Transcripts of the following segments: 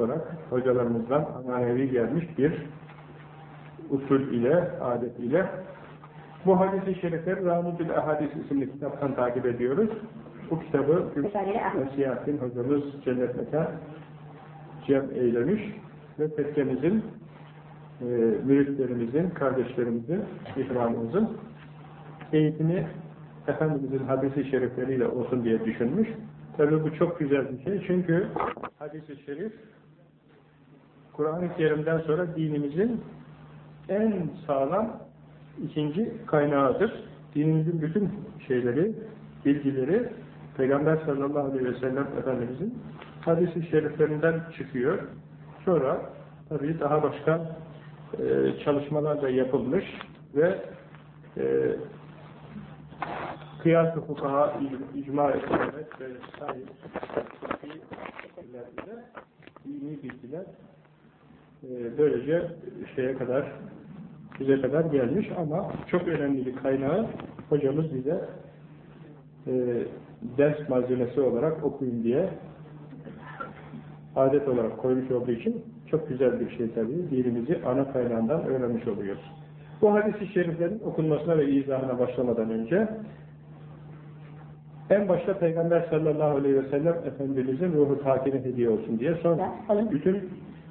olarak hocalarımızdan manevi gelmiş bir usul ile, adet ile bu hadis-i şerifleri Ramudül Ahadis isimli kitaptan takip ediyoruz. Bu kitabı Siyahattin hocamız Cennet Mekan cem eylemiş ve tekkemizin e, müritlerimizin, kardeşlerimizin, ikramımızın eğitimi Efendimizin hadisi şerifleriyle olsun diye düşünmüş. Tabi bu çok güzel bir şey. Çünkü hadis-i şerif Kur'an-ı Kerim'den sonra dinimizin en sağlam ikinci kaynağıdır. Dinimizin bütün şeyleri, bilgileri Peygamber sallallahu aleyhi ve sellem Efendimizin hadis-i şeriflerinden çıkıyor. Sonra tabii daha başka e, çalışmalar da yapılmış ve e, kıyas-ı fukaha icma edilerek ve sahip dini bilgiler böylece şeye kadar bize kadar gelmiş ama çok önemli bir kaynağı hocamız bize e, ders malzemesi olarak okuyun diye adet olarak koymuş olduğu için çok güzel bir şey tabii. Dinimizi ana kaynağından öğrenmiş oluyoruz. Bu hadis-i şeriflerin okunmasına ve izahına başlamadan önce en başta Peygamber sallallahu aleyhi ve sellem Efendimizin ruhu takine hediye olsun diye sonra bütün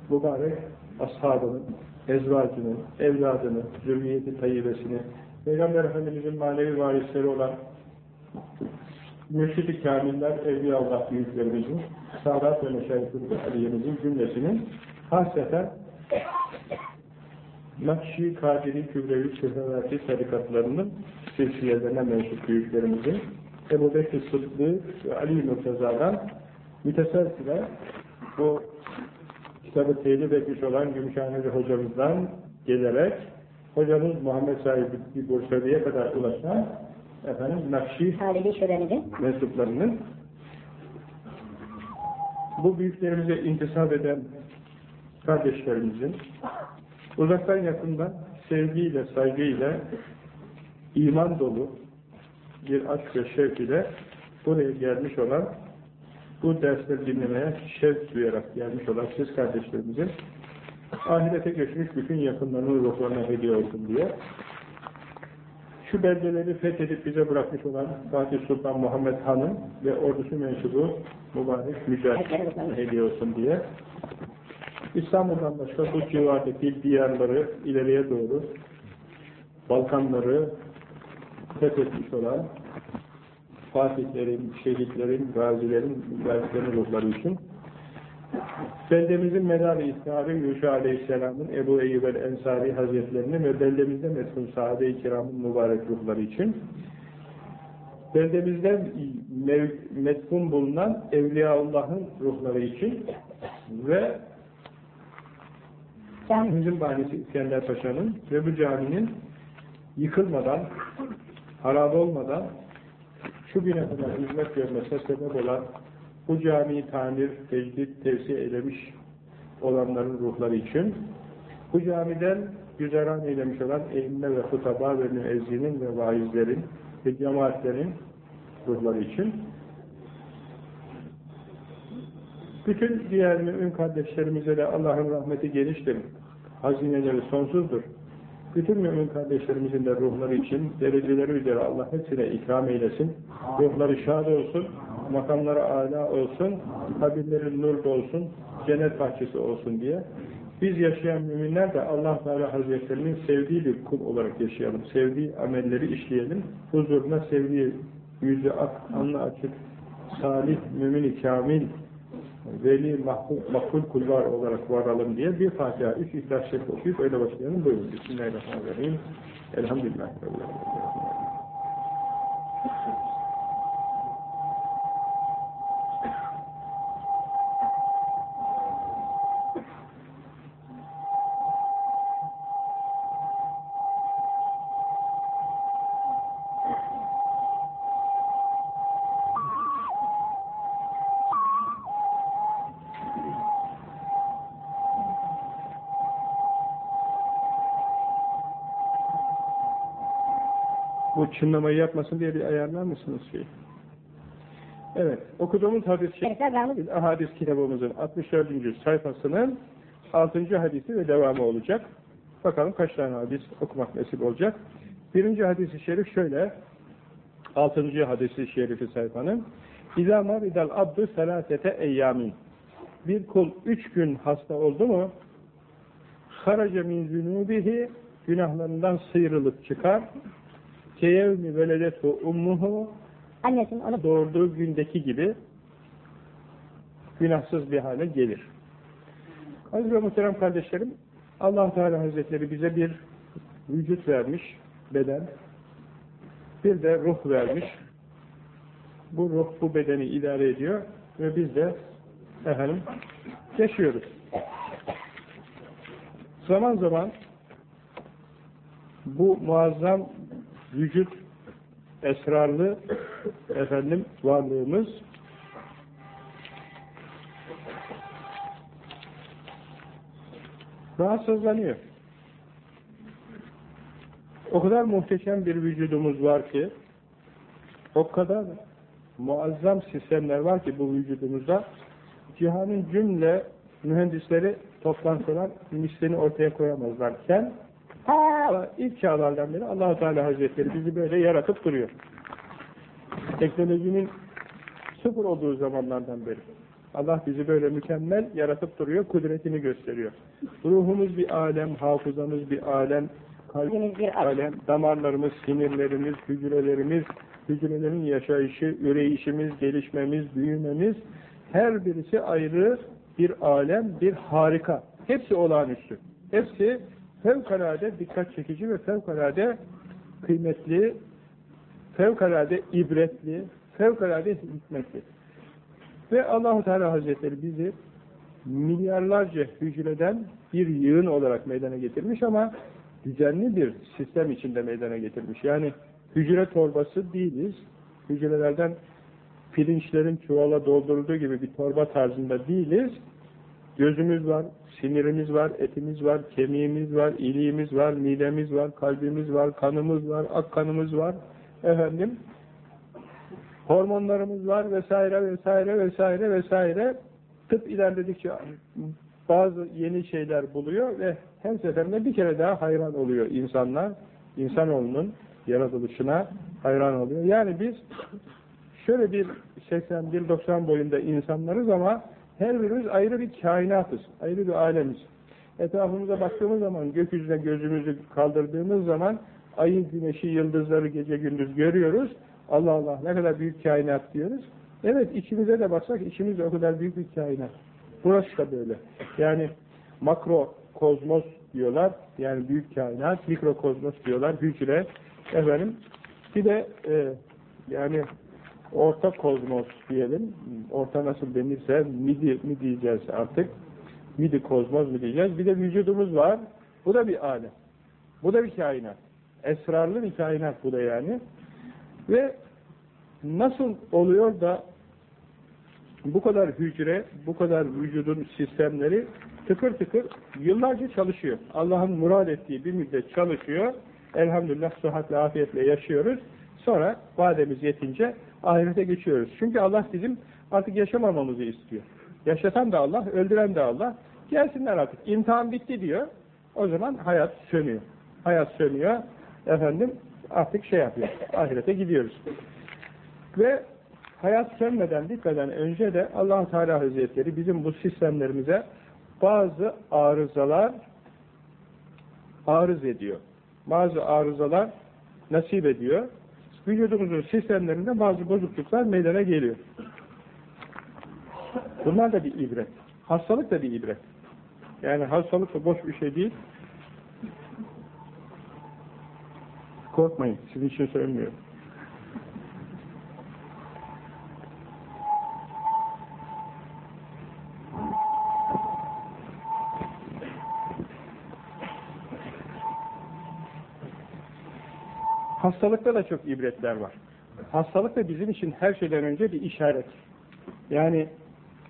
mübarek ashabının, ezvacının, evladını, zürriyeti tayyibesini, Peygamber Efendimizin manevi varisleri olan mürşid-i kamiller, Evliyaullah büyüklerimizin, Sadat ve Meşayihul Aliye'mizin cümlesinin hasreten Nakşi, Kadiri, Kübrevi, Şehreverti tarikatlarının silsiyelerine mensup büyüklerimizin Ebu Bekir Sıddık ve Ali Murtaza'dan müteselsiler bu kitabı telif etmiş olan Gümüşhaneli hocamızdan gelerek hocamız Muhammed Sahibi Bursa'ya kadar ulaşan efendim Nakşi mensuplarının bu büyüklerimize intisap eden kardeşlerimizin uzaktan yakından sevgiyle, saygıyla iman dolu bir aşk ve şevk ile buraya gelmiş olan bu dersleri dinlemeye şevk duyarak gelmiş olan siz kardeşlerimizin ahirete geçmiş bütün yakınlarının ruhlarına hediye olsun diye şu beldeleri fethedip bize bırakmış olan Fatih Sultan Muhammed Han'ın ve ordusu mensubu mübarek mücahit hediye olsun diye İstanbul'dan başka bu civardaki diyarları ileriye doğru Balkanları fethetmiş olan fatihlerin, şehitlerin, gazilerin, gazilerin ruhları için. Beldemizin medar-ı istiharı Yuşa Aleyhisselam'ın Ebu Eyyub el-Ensari Hazretlerini ve beldemizde metfun sahabe-i kiramın mübarek ruhları için. Beldemizde metfun bulunan Evliyaullah'ın ruhları için ve camimizin banisi İskender Paşa'nın ve bu caminin yıkılmadan, harap olmadan şu güne hizmet görmesine sebep olan bu camiyi tamir, tecdit, tevsi eylemiş olanların ruhları için bu camiden güzeran eylemiş olan eğimme ve hutaba ve müezzinin ve vaizlerin ve cemaatlerin ruhları için bütün diğer mümin kardeşlerimize de Allah'ın rahmeti geniştir. Hazineleri sonsuzdur. Bütün mümin kardeşlerimizin de ruhları için dereceleri üzere Allah hepsine ikram eylesin. Ruhları şad olsun, makamları âlâ olsun, kabirleri nur olsun, cennet bahçesi olsun diye. Biz yaşayan müminler de Allah Teala Hazretlerinin sevdiği bir kul olarak yaşayalım. Sevdiği amelleri işleyelim. Huzuruna sevdiği yüzü ak, anlı açık, salih, mümin-i kamil, veli, makbul, makbul kullar olarak varalım diye bir Fatiha, üç İhlas Şerif okuyup öyle başlayalım. Buyurun. Bismillahirrahmanirrahim. Elhamdülillah. Bu çınlamayı yapmasın diye bir ayarlar mısınız şey? Evet, okuduğumuz Şerifler Ramuz hadis kitabımızın 64. sayfasının 6. hadisi ve devamı olacak. Bakalım kaç tane hadis okumak nasip olacak. Birinci hadisi şerif şöyle, 6. hadisi şerifi sayfanın İzâ maridal abdü selâsete eyyamin Bir kul üç gün hasta oldu mu haraca min zünûbihi günahlarından sıyrılıp çıkar keyevmi veledetu ummuhu annesinin onu doğurduğu gündeki gibi günahsız bir hale gelir. Aziz ve muhterem kardeşlerim, allah Teala Hazretleri bize bir vücut vermiş, beden, bir de ruh vermiş. Bu ruh, bu bedeni idare ediyor ve biz de efendim yaşıyoruz. Zaman zaman bu muazzam vücut esrarlı efendim varlığımız rahatsızlanıyor. O kadar muhteşem bir vücudumuz var ki o kadar muazzam sistemler var ki bu vücudumuzda cihanın cümle mühendisleri toplansalar mislini ortaya koyamazlarken ta ilk çağlardan beri allah Teala Hazretleri bizi böyle yaratıp duruyor. Teknolojinin sıfır olduğu zamanlardan beri. Allah bizi böyle mükemmel yaratıp duruyor, kudretini gösteriyor. Ruhumuz bir alem, hafızamız bir alem, kalbimiz bir alem, damarlarımız, sinirlerimiz, hücrelerimiz, hücrelerin yaşayışı, üreyişimiz, gelişmemiz, büyümemiz, her birisi ayrı bir alem, bir harika. Hepsi olağanüstü. Hepsi fevkalade dikkat çekici ve fevkalade kıymetli, fevkalade ibretli, fevkalade hikmetli. Ve Allahu Teala Hazretleri bizi milyarlarca hücreden bir yığın olarak meydana getirmiş ama düzenli bir sistem içinde meydana getirmiş. Yani hücre torbası değiliz. Hücrelerden pirinçlerin çuvala doldurulduğu gibi bir torba tarzında değiliz. Gözümüz var, sinirimiz var, etimiz var, kemiğimiz var, iliğimiz var, midemiz var, kalbimiz var, kanımız var, ak kanımız var. Efendim, hormonlarımız var vesaire vesaire vesaire vesaire. Tıp ilerledikçe bazı yeni şeyler buluyor ve her seferinde bir kere daha hayran oluyor insanlar. İnsanoğlunun yaratılışına hayran oluyor. Yani biz şöyle bir 81-90 boyunda insanlarız ama her birimiz ayrı bir kainatız, ayrı bir alemiz. Etrafımıza baktığımız zaman, gökyüzüne gözümüzü kaldırdığımız zaman ayı, güneşi, yıldızları gece gündüz görüyoruz. Allah Allah ne kadar büyük kainat diyoruz. Evet içimize de baksak içimiz o kadar büyük bir kainat. Burası da böyle. Yani makro kozmos diyorlar. Yani büyük kainat, mikro kozmos diyorlar. Hücre. Efendim bir de e, yani orta kozmos diyelim. Orta nasıl denirse midi mi diyeceğiz artık. Midi kozmos mu diyeceğiz. Bir de vücudumuz var. Bu da bir alem. Bu da bir kainat. Esrarlı bir kainat bu da yani. Ve nasıl oluyor da bu kadar hücre, bu kadar vücudun sistemleri tıkır tıkır yıllarca çalışıyor. Allah'ın murad ettiği bir müddet çalışıyor. Elhamdülillah sıhhatle, afiyetle yaşıyoruz. Sonra vademiz yetince ahirete geçiyoruz. Çünkü Allah bizim artık yaşamamamızı istiyor. Yaşatan da Allah, öldüren de Allah. Gelsinler artık. İmtihan bitti diyor. O zaman hayat sönüyor. Hayat sönüyor. Efendim artık şey yapıyor. Ahirete gidiyoruz. Ve hayat sönmeden, bitmeden önce de allah Teala Hazretleri bizim bu sistemlerimize bazı arızalar arız ediyor. Bazı arızalar nasip ediyor. Vücudumuzun sistemlerinde bazı bozukluklar meydana geliyor. Bunlar da bir ibret. Hastalık da bir ibret. Yani hastalık da boş bir şey değil. Korkmayın, sizin için söylemiyorum. Hastalıkta da çok ibretler var. Hastalık da bizim için her şeyden önce bir işaret. Yani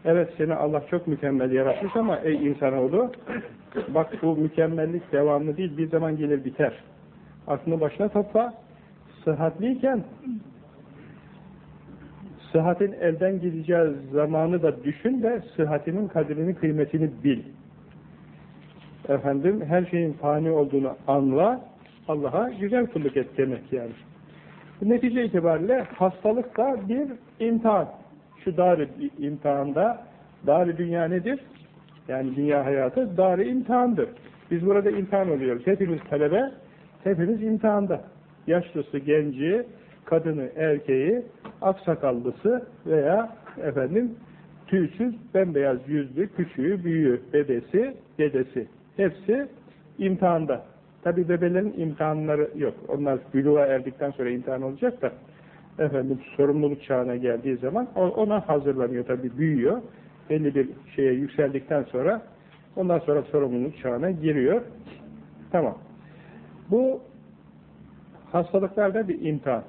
evet seni Allah çok mükemmel yaratmış ama ey insanoğlu bak bu mükemmellik devamlı değil bir zaman gelir biter. Aklını başına topla sıhhatliyken Sıhhatin elden gideceği zamanı da düşün de sıhhatinin kadrini, kıymetini bil. Efendim, her şeyin fani olduğunu anla, Allah'a güzel kulluk et demek yani. Netice itibariyle hastalık da bir imtihan. Şu dar imtihanda, dar dünya nedir? Yani dünya hayatı dar imtihandır. Biz burada imtihan oluyoruz. Hepimiz talebe, hepimiz imtihanda. Yaşlısı, genci, kadını, erkeği, aksakallısı veya efendim tüysüz, bembeyaz yüzlü, küçüğü, büyüğü, bebesi, dedesi. Hepsi imtihanda. Tabi bebelerin imtihanları yok. Onlar büluğa erdikten sonra imtihan olacak da efendim sorumluluk çağına geldiği zaman ona hazırlanıyor tabi büyüyor. Belli bir şeye yükseldikten sonra ondan sonra sorumluluk çağına giriyor. Tamam. Bu hastalıklarda bir imtihan.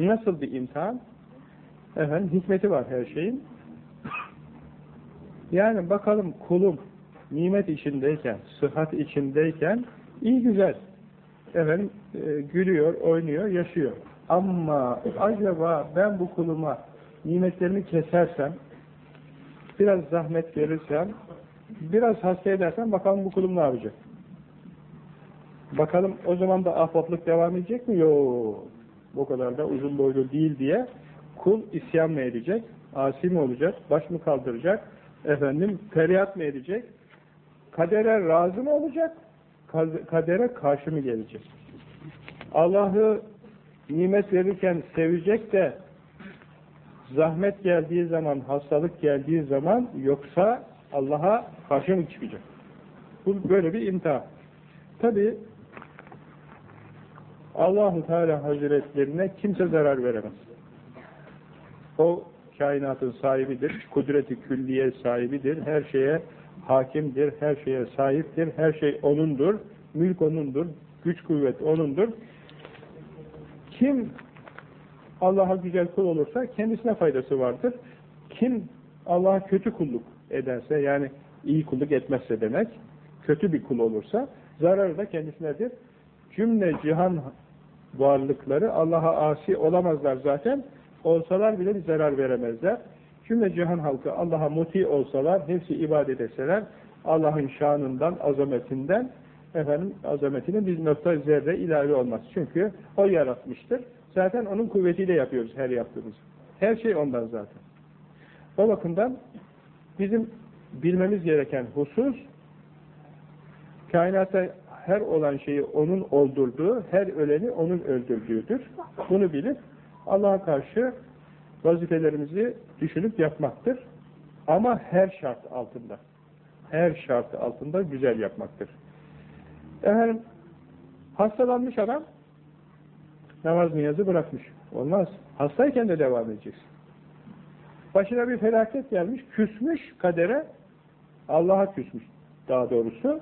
Nasıl bir imtihan? Efendim hikmeti var her şeyin. Yani bakalım kulum nimet içindeyken, sıhhat içindeyken iyi güzel. Efendim e, gülüyor, oynuyor, yaşıyor. Ama acaba ben bu kuluma nimetlerimi kesersem, biraz zahmet verirsem, biraz hasta edersem bakalım bu kulum ne yapacak? Bakalım o zaman da ahbaplık devam edecek mi? Yok. Bu kadar da uzun boylu değil diye kul isyan mı edecek? Asi mi olacak? Baş mı kaldıracak? Efendim feryat mı edecek? Kadere razı mı olacak? Kadere karşı mı gelecek? Allah'ı nimet verirken sevecek de zahmet geldiği zaman, hastalık geldiği zaman yoksa Allah'a karşı mı çıkacak? Bu böyle bir imtihan. Tabi Allahu Teala Hazretlerine kimse zarar veremez. O kainatın sahibidir, kudreti külliye sahibidir, her şeye hakimdir, her şeye sahiptir, her şey O'nundur, mülk O'nundur, güç kuvvet O'nundur. Kim Allah'a güzel kul olursa kendisine faydası vardır. Kim Allah'a kötü kulluk ederse, yani iyi kulluk etmezse demek, kötü bir kul olursa, zararı da kendisinedir. Cümle cihan varlıkları Allah'a asi olamazlar zaten. Olsalar bile bir zarar veremezler. Cümle cihan halkı Allah'a muti olsalar, hepsi ibadet etseler, Allah'ın şanından, azametinden, efendim azametinin bir nokta zerre ilave olmaz. Çünkü O yaratmıştır. Zaten O'nun kuvvetiyle yapıyoruz her yaptığımız. Her şey ondan zaten. O bakımdan bizim bilmemiz gereken husus, kainata her olan şeyi O'nun oldurduğu, her öleni O'nun öldürdüğüdür. Bunu bilip Allah'a karşı vazifelerimizi düşünüp yapmaktır. Ama her şart altında. Her şart altında güzel yapmaktır. Efendim, hastalanmış adam namaz niyazı bırakmış. Olmaz. Hastayken de devam edeceksin. Başına bir felaket gelmiş, küsmüş kadere, Allah'a küsmüş daha doğrusu.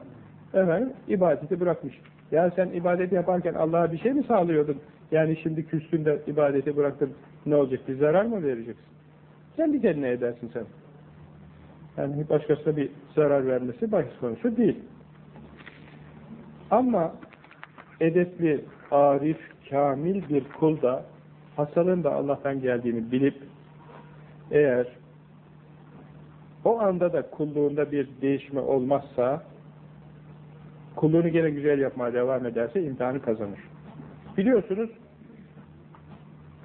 Efendim, ibadeti bırakmış. Ya sen ibadeti yaparken Allah'a bir şey mi sağlıyordun? Yani şimdi küstün de ibadeti bıraktın, ne olacak? Bir zarar mı vereceksin? Kendi kendine edersin sen. Yani başkasına bir zarar vermesi bahis konusu değil. Ama edepli, arif, kamil bir kul da hastalığın da Allah'tan geldiğini bilip eğer o anda da kulluğunda bir değişme olmazsa kulluğunu gene güzel yapmaya devam ederse imtihanı kazanır. Biliyorsunuz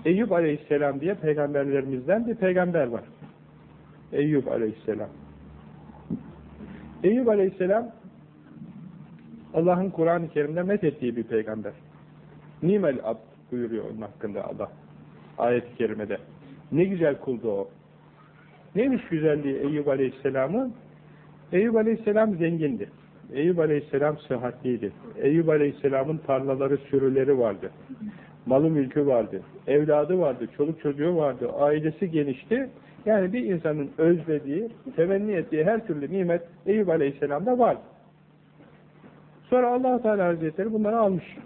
Eyüp Aleyhisselam diye peygamberlerimizden bir peygamber var. Eyüp Aleyhisselam. Eyüp Aleyhisselam Allah'ın Kur'an-ı Kerim'de methettiği bir peygamber. Nimel ab buyuruyor onun hakkında Allah. Ayet-i Kerime'de. Ne güzel kuldu o. Neymiş güzelliği Eyüp Aleyhisselam'ın? Eyüp Aleyhisselam zengindi. Eyüp Aleyhisselam sıhhatliydi. Eyüp Aleyhisselam'ın tarlaları, sürüleri vardı. Malı mülkü vardı. Evladı vardı, çoluk çocuğu vardı. Ailesi genişti. Yani bir insanın özlediği, temenni ettiği her türlü nimet Eyüp Aleyhisselam'da vardı. Sonra allah Teala Hazretleri bunları almış.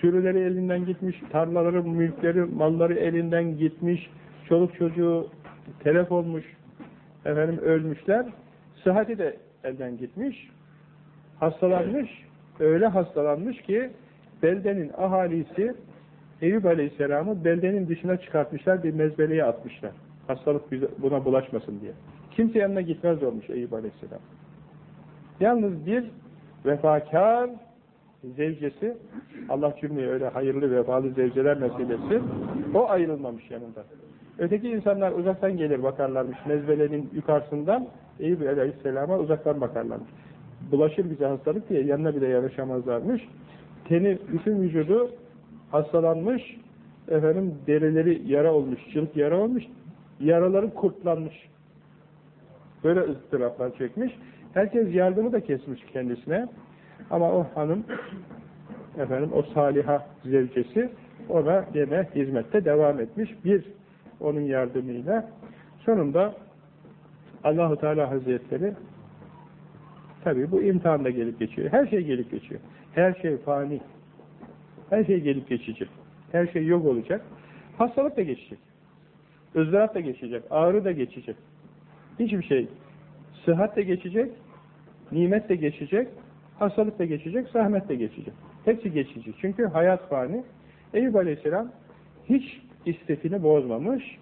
Sürüleri elinden gitmiş, tarlaları, mülkleri, malları elinden gitmiş, çoluk çocuğu telef olmuş, efendim ölmüşler, sıhhati de elden gitmiş, hastalanmış, öyle hastalanmış ki beldenin ahalisi Eyüp Aleyhisselam'ı beldenin dışına çıkartmışlar, bir mezbeleye atmışlar. Hastalık buna bulaşmasın diye. Kimse yanına gitmez olmuş Eyüp Aleyhisselam. Yalnız bir vefakar zevcesi, Allah cümleye öyle hayırlı vefalı zevceler etsin, o ayrılmamış yanında. Öteki insanlar uzaktan gelir bakarlarmış, mezbelenin yukarısından Eyüp Aleyhisselam'a uzaktan bakarlarmış. Bulaşır bize hastalık diye yanına bile yanaşamazlarmış. Teni, bütün vücudu hastalanmış, efendim derileri yara olmuş, cilt yara olmuş, yaraları kurtlanmış. Böyle ıstıraplar çekmiş. Herkes yardımı da kesmiş kendisine. Ama o hanım, efendim o saliha zevcesi ona yine hizmette devam etmiş. Bir, onun yardımıyla. Sonunda Allahu Teala Hazretleri tabi bu imtihanda gelip geçiyor. Her şey gelip geçiyor. Her şey fani. Her şey gelip geçecek. Her şey yok olacak. Hastalık da geçecek. ızdırap da geçecek. Ağrı da geçecek. Hiçbir şey. Sıhhat de geçecek. Nimet de geçecek. Hastalık da geçecek. Zahmet de geçecek. Hepsi geçici. Çünkü hayat fani. Eyüp Aleyhisselam hiç istifini bozmamış.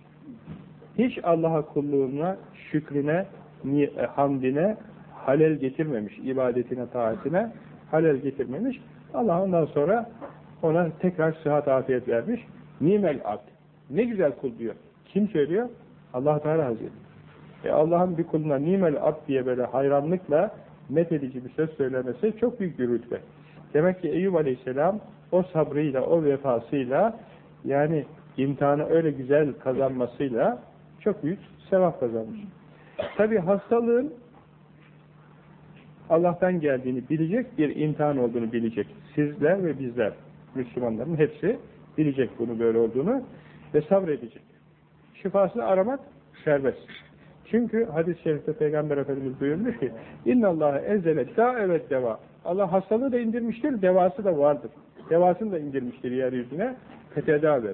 Hiç Allah'a kulluğuna, şükrüne, hamdine halel getirmemiş. ibadetine, taatine halel getirmemiş. Allah ondan sonra ona tekrar sıhhat afiyet vermiş. Nimel abd. Ne güzel kul diyor. Kim söylüyor? Allah Teala Hazretleri. E Allah'ın bir kuluna nimel abd diye böyle hayranlıkla methedici bir söz söylemesi çok büyük bir rütbe. Demek ki Eyüp Aleyhisselam o sabrıyla, o vefasıyla yani imtihanı öyle güzel kazanmasıyla çok büyük sevap kazanmış. Tabi hastalığın Allah'tan geldiğini bilecek, bir imtihan olduğunu bilecek. Sizler ve bizler, Müslümanların hepsi bilecek bunu böyle olduğunu ve sabredecek. Şifasını aramak serbest. Çünkü hadis-i şerifte Peygamber Efendimiz buyurmuş ki اِنَّ اللّٰهَ اَزَّلَتْ دَا evet deva. Allah hastalığı da indirmiştir, devası da vardır. Devasını da indirmiştir yeryüzüne. Fetedaver.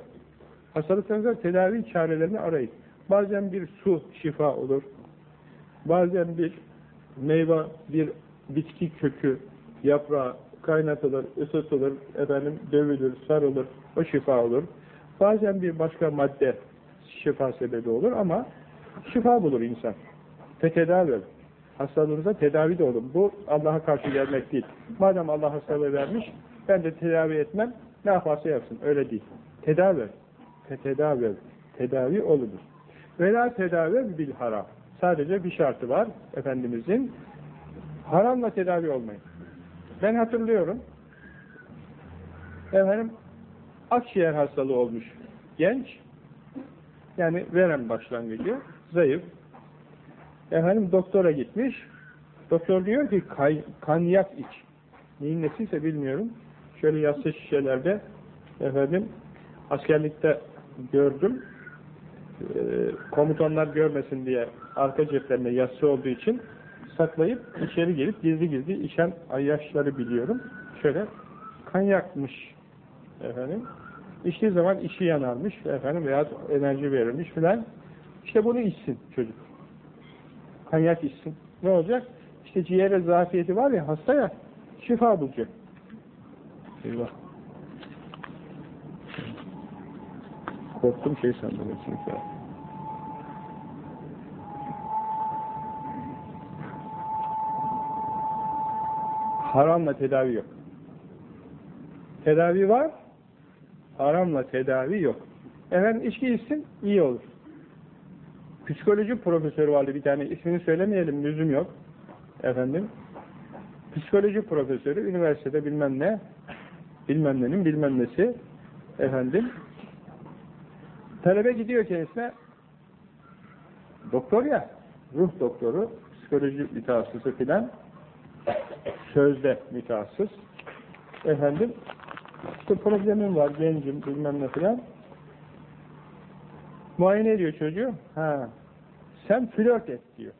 Hastalıklarınızda tedavi çarelerini arayın. Bazen bir su şifa olur. Bazen bir meyve, bir bitki kökü, yaprağı kaynatılır, ısıtılır, efendim dövülür, sarılır, o şifa olur. Bazen bir başka madde şifa sebebi olur ama şifa bulur insan. Fetedavi olur. Hastalığınıza tedavi de olun. Bu Allah'a karşı gelmek değil. Madem Allah hastalığı vermiş, ben de tedavi etmem, ne yaparsa yapsın. Öyle değil. Tedavi. Tedavi. Tedavi olunur. Vela tedavi bil haram. Sadece bir şartı var Efendimizin. Haramla tedavi olmayın. Ben hatırlıyorum. Efendim akciğer hastalığı olmuş genç. Yani verem başlangıcı. Zayıf. Efendim doktora gitmiş. Doktor diyor ki kanyak iç. Neyin nesiyse bilmiyorum. Şöyle yassı şişelerde efendim askerlikte gördüm. E, komutanlar görmesin diye arka ceplerinde yassı olduğu için saklayıp içeri gelip gizli gizli içen ayyaşları biliyorum. Şöyle kan yakmış efendim. İçtiği zaman işi yanarmış efendim veya enerji verilmiş filan. İşte bunu içsin çocuk. Kanyak içsin. Ne olacak? İşte ciğere zafiyeti var ya hasta ya şifa bulacak. Eyvah. Korktum şey sandım. Çünkü. Haramla tedavi yok. Tedavi var, haramla tedavi yok. Efendim içki içsin, iyi olur. Psikoloji profesörü vardı bir tane, ismini söylemeyelim, lüzum yok. Efendim, psikoloji profesörü, üniversitede bilmem ne, bilmem nenin bilmem nesi, efendim, talebe gidiyor kendisine, doktor ya, ruh doktoru, psikoloji mütehassısı filan, sözde mütehassıs. Efendim, işte problemim var, gencim, bilmem ne filan. Muayene ediyor çocuğu. Ha, sen flört et diyor.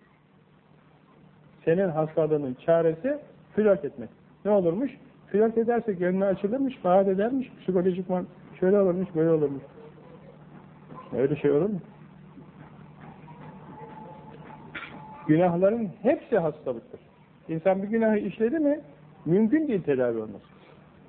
Senin hastalığının çaresi flört etmek. Ne olurmuş? Flört ederse gönlü açılırmış, vaat edermiş, psikolojik şöyle olurmuş, böyle olurmuş. Öyle şey olur mu? Günahların hepsi hastalıktır. İnsan bir günahı işledi mi mümkün değil tedavi olması.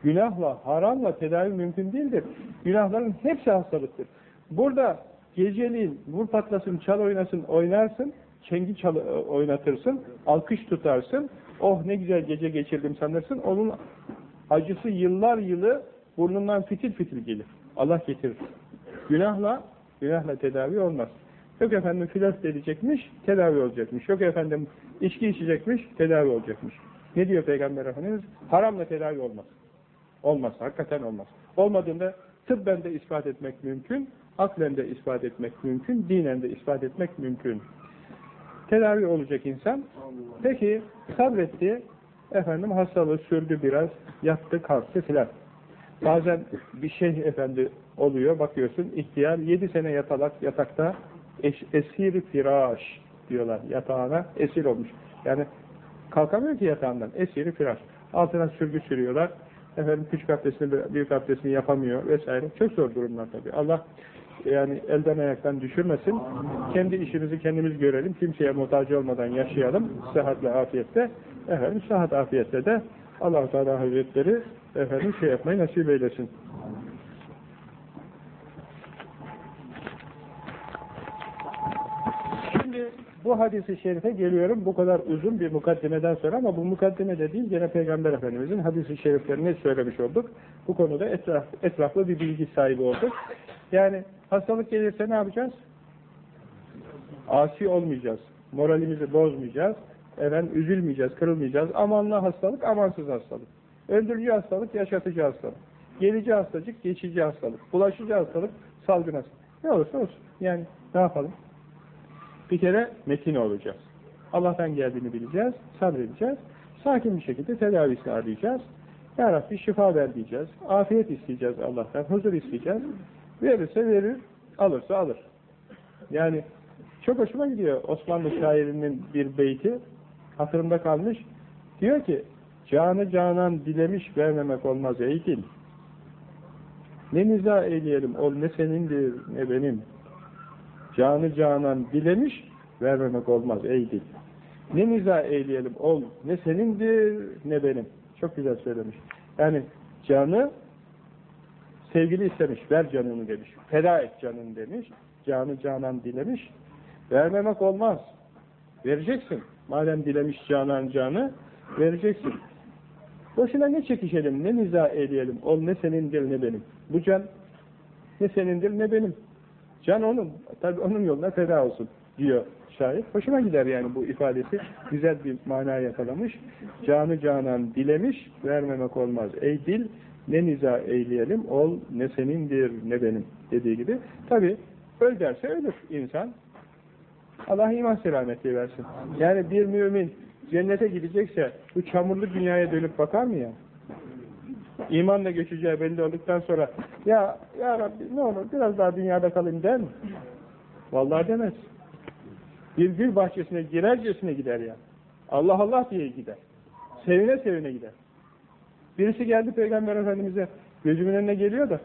Günahla, haramla tedavi mümkün değildir. Günahların hepsi hastalıktır. Burada geceliğin vur patlasın, çal oynasın, oynarsın, çengi çal oynatırsın, alkış tutarsın, oh ne güzel gece geçirdim sanırsın, onun acısı yıllar yılı burnundan fitil fitil gelir. Allah getirir. Günahla, günahla tedavi olmaz. Yok efendim filas edecekmiş, tedavi olacakmış. Yok efendim içki içecekmiş, tedavi olacakmış. Ne diyor Peygamber Efendimiz? Haramla tedavi olmaz. Olmaz, hakikaten olmaz. Olmadığında tıbben de ispat etmek mümkün, aklen de ispat etmek mümkün, dinen de ispat etmek mümkün. Tedavi olacak insan. Peki sabretti, efendim hastalığı sürdü biraz, yattı, kalktı filan. Bazen bir şey efendi oluyor, bakıyorsun ihtiyar, yedi sene yatalak, yatakta eş, esir firaş diyorlar yatağına, esir olmuş. Yani kalkamıyor ki yatağından, esiri firaş. Altına sürgü sürüyorlar, efendim küçük abdestini, büyük abdestini yapamıyor vesaire. Çok zor durumlar tabii. Allah yani elden ayaktan düşürmesin. Kendi işimizi kendimiz görelim. Kimseye muhtaç olmadan yaşayalım. Sıhhatle, afiyette. Efendim sıhhat afiyette de allah Teala Hazretleri efendim şey yapmayı nasip eylesin. Şimdi bu hadisi şerife geliyorum. Bu kadar uzun bir mukaddimeden sonra ama bu mukaddime de değil, gene Peygamber Efendimizin hadisi şeriflerini söylemiş olduk. Bu konuda etraf, etraflı bir bilgi sahibi olduk. Yani hastalık gelirse ne yapacağız? Asi olmayacağız. Moralimizi bozmayacağız. Efendim, üzülmeyeceğiz, kırılmayacağız. Amanlı hastalık, amansız hastalık. Öldürücü hastalık, yaşatıcı hastalık. Gelici hastalık, geçici hastalık. Bulaşıcı hastalık, salgın hastalık. Ne olursa olsun. Yani ne yapalım? Bir kere metin olacağız. Allah'tan geldiğini bileceğiz, sabredeceğiz. Sakin bir şekilde tedavisini arayacağız. Ya Rabbi şifa ver diyeceğiz. Afiyet isteyeceğiz Allah'tan, huzur isteyeceğiz. Verirse verir, alırsa alır. Yani çok hoşuma gidiyor Osmanlı şairinin bir beyti. Hatırımda kalmış. Diyor ki, canı canan dilemiş vermemek olmaz ey. Ne niza eyleyelim, ol ne senindir ne benim. Canı canan dilemiş, vermemek olmaz ey dil. Ne niza eyleyelim, ol ne senindir ne benim. Çok güzel söylemiş. Yani canı sevgili istemiş, ver canını demiş. Feda et canını demiş. Canı canan dilemiş. Vermemek olmaz. Vereceksin. Madem dilemiş canan canı, vereceksin. Boşuna ne çekişelim, ne niza eyleyelim. Ol ne senindir ne benim. Bu can ne senindir ne benim. Can onun. Tabi onun yoluna feda olsun diyor şair. Hoşuma gider yani bu ifadesi. Güzel bir mana yakalamış. Canı canan dilemiş, vermemek olmaz. Ey dil, ne niza eyleyelim, ol ne senindir ne benim dediği gibi. Tabi öl derse ölür insan. Allah iman selameti versin. Yani bir mümin cennete gidecekse bu çamurlu dünyaya dönüp bakar mı ya? İmanla göçeceği belli olduktan sonra ya ya Rabbi ne olur biraz daha dünyada kalayım der mi? Vallahi demez. Bir gül bahçesine girercesine gider ya. Allah Allah diye gider. Sevine sevine gider. Birisi geldi Peygamber Efendimiz'e gözümün önüne geliyor da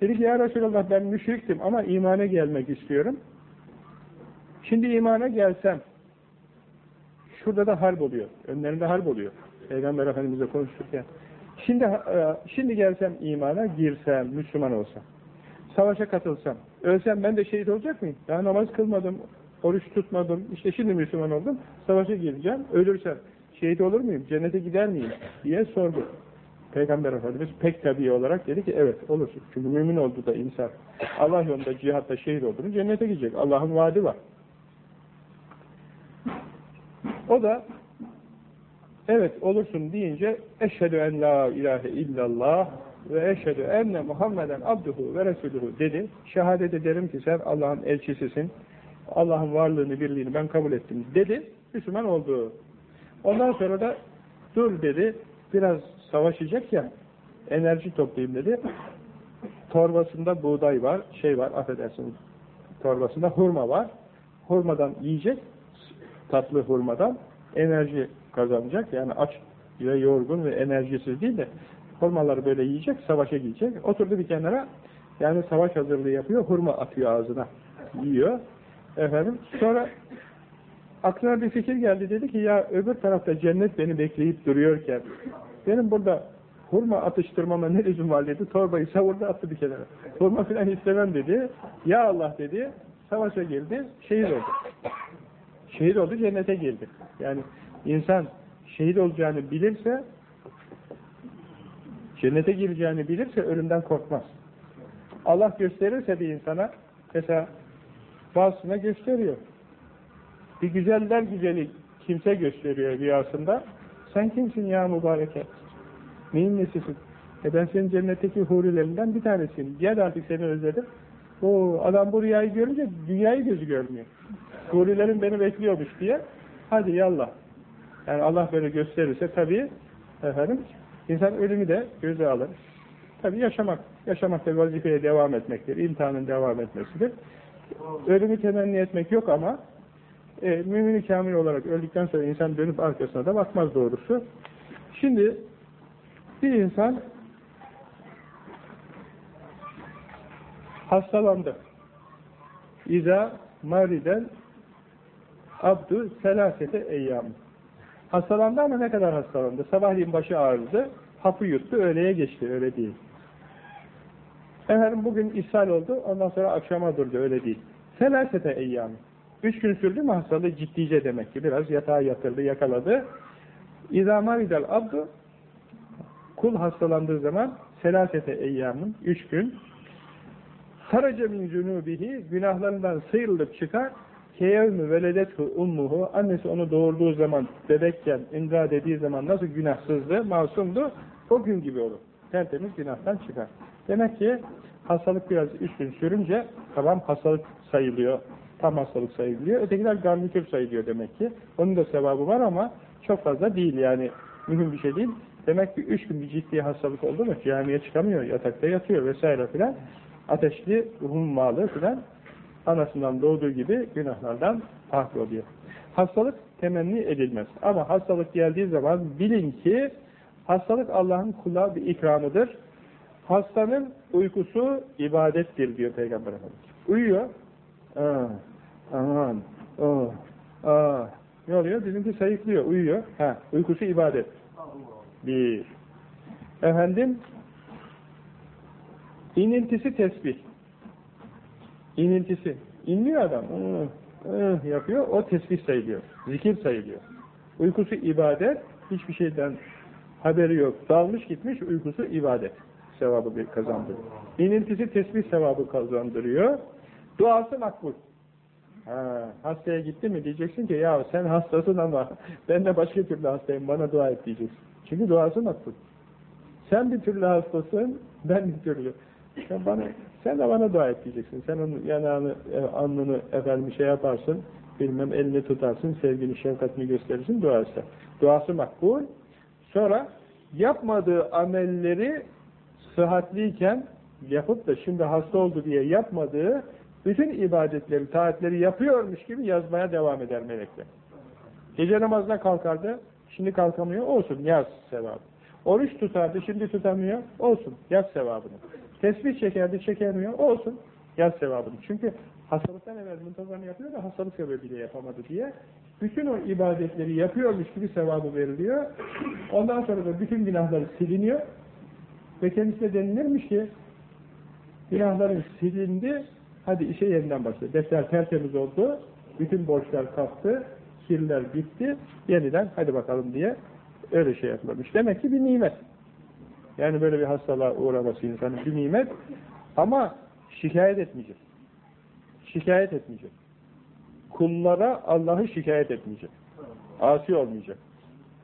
dedi ki ya Resulallah ben müşriktim ama imana gelmek istiyorum. Şimdi imana gelsem şurada da harp oluyor. Önlerinde harp oluyor. Peygamber Efendimiz'e konuşurken. Şimdi e, şimdi gelsem imana girsem, Müslüman olsam. Savaşa katılsam. Ölsem ben de şehit olacak mıyım? Daha namaz kılmadım, oruç tutmadım. İşte şimdi Müslüman oldum. Savaşa gireceğim. Ölürsem şehit olur muyum? Cennete gider miyim? diye sordu. Peygamber Efendimiz pek tabii olarak dedi ki evet olursun. Çünkü mümin oldu da insan. Allah yolunda cihatta şehit olduğunu cennete gidecek. Allah'ın vaadi var. O da evet olursun deyince eşhedü en la ilahe illallah ve eşhedü enne Muhammeden abduhu ve resuluhu dedi. Şehadet ederim ki sen Allah'ın elçisisin. Allah'ın varlığını, birliğini ben kabul ettim dedi. Müslüman oldu. Ondan sonra da dur dedi. Biraz savaşacak ya enerji toplayayım dedi. Torbasında buğday var, şey var, affedersiniz. Torbasında hurma var. Hurmadan yiyecek, tatlı hurmadan enerji kazanacak. Yani aç ve yorgun ve enerjisiz değil de hurmaları böyle yiyecek, savaşa gidecek. Oturdu bir kenara, yani savaş hazırlığı yapıyor, hurma atıyor ağzına, yiyor. Efendim, sonra aklına bir fikir geldi, dedi ki ya öbür tarafta cennet beni bekleyip duruyorken, benim burada hurma atıştırmama ne lüzum var dedi. Torbayı savurdu attı bir kenara. Hurma filan istemem dedi. Ya Allah dedi. Savaşa girdi. Şehit oldu. Şehit oldu cennete girdi. Yani insan şehit olacağını bilirse cennete gireceğini bilirse ölümden korkmaz. Allah gösterirse bir insana mesela bazısına gösteriyor. Bir güzeller güzeli kimse gösteriyor rüyasında. Sen kimsin ya mübareke? Neyin nesisin? E ben senin cennetteki hurilerinden bir tanesiyim. Gel artık seni özledim. O adam bu rüyayı görünce dünyayı gözü görmüyor. Hurilerin beni bekliyormuş diye. Hadi yallah. Yani Allah böyle gösterirse tabii efendim insan ölümü de göze alır. Tabii yaşamak. Yaşamak da vazifeye devam etmektir. İmtihanın devam etmesidir. Ölümü temenni etmek yok ama e, mümin kamil olarak öldükten sonra insan dönüp arkasına da bakmaz doğrusu. Şimdi bir insan hastalandı. İza mariden abdu selasete eyyam. Hastalandı ama ne kadar hastalandı? Sabahleyin başı ağrıdı, hapı yuttu, öğleye geçti, öyle değil. Efendim bugün ishal oldu, ondan sonra akşama durdu, öyle değil. Selasete eyyam. Üç gün sürdü mü hastalığı ciddice demek ki, biraz yatağa yatırdı, yakaladı. İza maridel abdu kul hastalandığı zaman selasete eyyamın, üç gün Haraca min zunubihi günahlarından sıyrılıp çıkar keyevmi veledethu ummuhu annesi onu doğurduğu zaman bebekken indra dediği zaman nasıl günahsızdı, masumdu o gün gibi olur. Tertemiz günahtan çıkar. Demek ki hastalık biraz üç gün sürünce tamam hastalık sayılıyor. Tam hastalık sayılıyor. Ötekiler garnitür sayılıyor demek ki. Onun da sevabı var ama çok fazla değil yani. Mühim bir şey değil. Demek ki üç gün bir ciddi hastalık oldu mu camiye çıkamıyor, yatakta yatıyor vesaire filan ateşli hummalı filan anasından doğduğu gibi günahlardan farklı oluyor. Hastalık temenni edilmez. Ama hastalık geldiği zaman bilin ki hastalık Allah'ın kula bir ikramıdır. Hastanın uykusu ibadettir diyor Peygamber Efendimiz. Uyuyor. Aa, aman, oh, aa. Ne oluyor? Bizimki sayıklıyor, uyuyor. Ha, uykusu ibadet. Bir. Efendim, İniltisi tesbih. İniltisi. İnliyor adam. Yapıyor. O tesbih sayılıyor. Zikir sayılıyor. Uykusu ibadet. Hiçbir şeyden haberi yok. Dalmış gitmiş uykusu ibadet. Sevabı bir kazandırıyor. İniltisi tesbih sevabı kazandırıyor. Duası makbul. Ha, hastaya gitti mi diyeceksin ki ya sen hastasın ama ben de başka türlü hastayım bana dua et diyeceksin. Çünkü duası makbul. Sen bir türlü hastasın, ben bir türlü. Sen, bana, sen de bana dua et diyeceksin. Sen onun yanağını, e, alnını efendim şey yaparsın, bilmem elini tutarsın, sevgini, şefkatini gösterirsin, dua etse. Duası makbul. Sonra yapmadığı amelleri sıhhatliyken yapıp da şimdi hasta oldu diye yapmadığı bütün ibadetleri, taatleri yapıyormuş gibi yazmaya devam eder melekler. Gece namazına kalkardı, şimdi kalkamıyor, olsun yaz sevabı. Oruç tutardı, şimdi tutamıyor, olsun yaz sevabını. Tesbih çekerdi, çekemiyor. Olsun. Yaz sevabını. Çünkü hastalıktan evvel muntazamı yapıyor da hastalık sebebiyle yapamadı diye. Bütün o ibadetleri yapıyormuş gibi sevabı veriliyor. Ondan sonra da bütün günahları siliniyor. Ve kendisine denilirmiş ki günahların silindi, hadi işe yeniden başladı. Defter tertemiz oldu, bütün borçlar kalktı, kirler bitti, yeniden hadi bakalım diye öyle şey yapılmış. Demek ki bir nimet. Yani böyle bir hastalığa uğraması insanın bir nimet. Ama şikayet etmeyecek. Şikayet etmeyecek. Kullara Allah'ı şikayet etmeyecek. Asi olmayacak.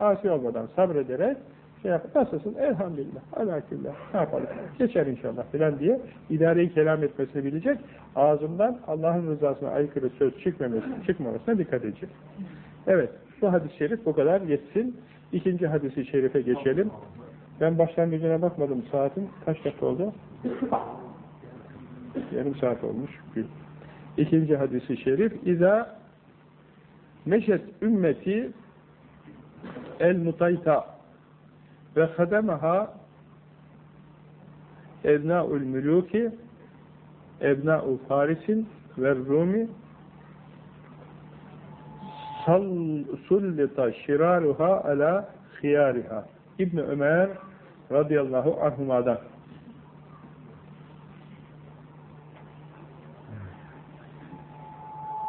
Asi olmadan sabrederek şey yap, nasılsın? Elhamdülillah, alaküllah, ne yapalım, geçer inşallah filan diye idareyi kelam etmesini bilecek. Ağzından Allah'ın rızasına aykırı söz çıkmaması, çıkmamasına dikkat edecek. Evet, bu hadis-i şerif bu kadar yetsin. İkinci hadisi şerife geçelim. Ben başlangıcına bakmadım saatin. Kaç dakika oldu? Yarım saat olmuş. İkinci hadisi şerif. İza meşet ümmeti el mutayta ve hademaha ebna'ul mülûki ebna'u farisin ve rumi sullita şiraruha ala hiyariha İbn Ömer radıyallahu anhuma'dan.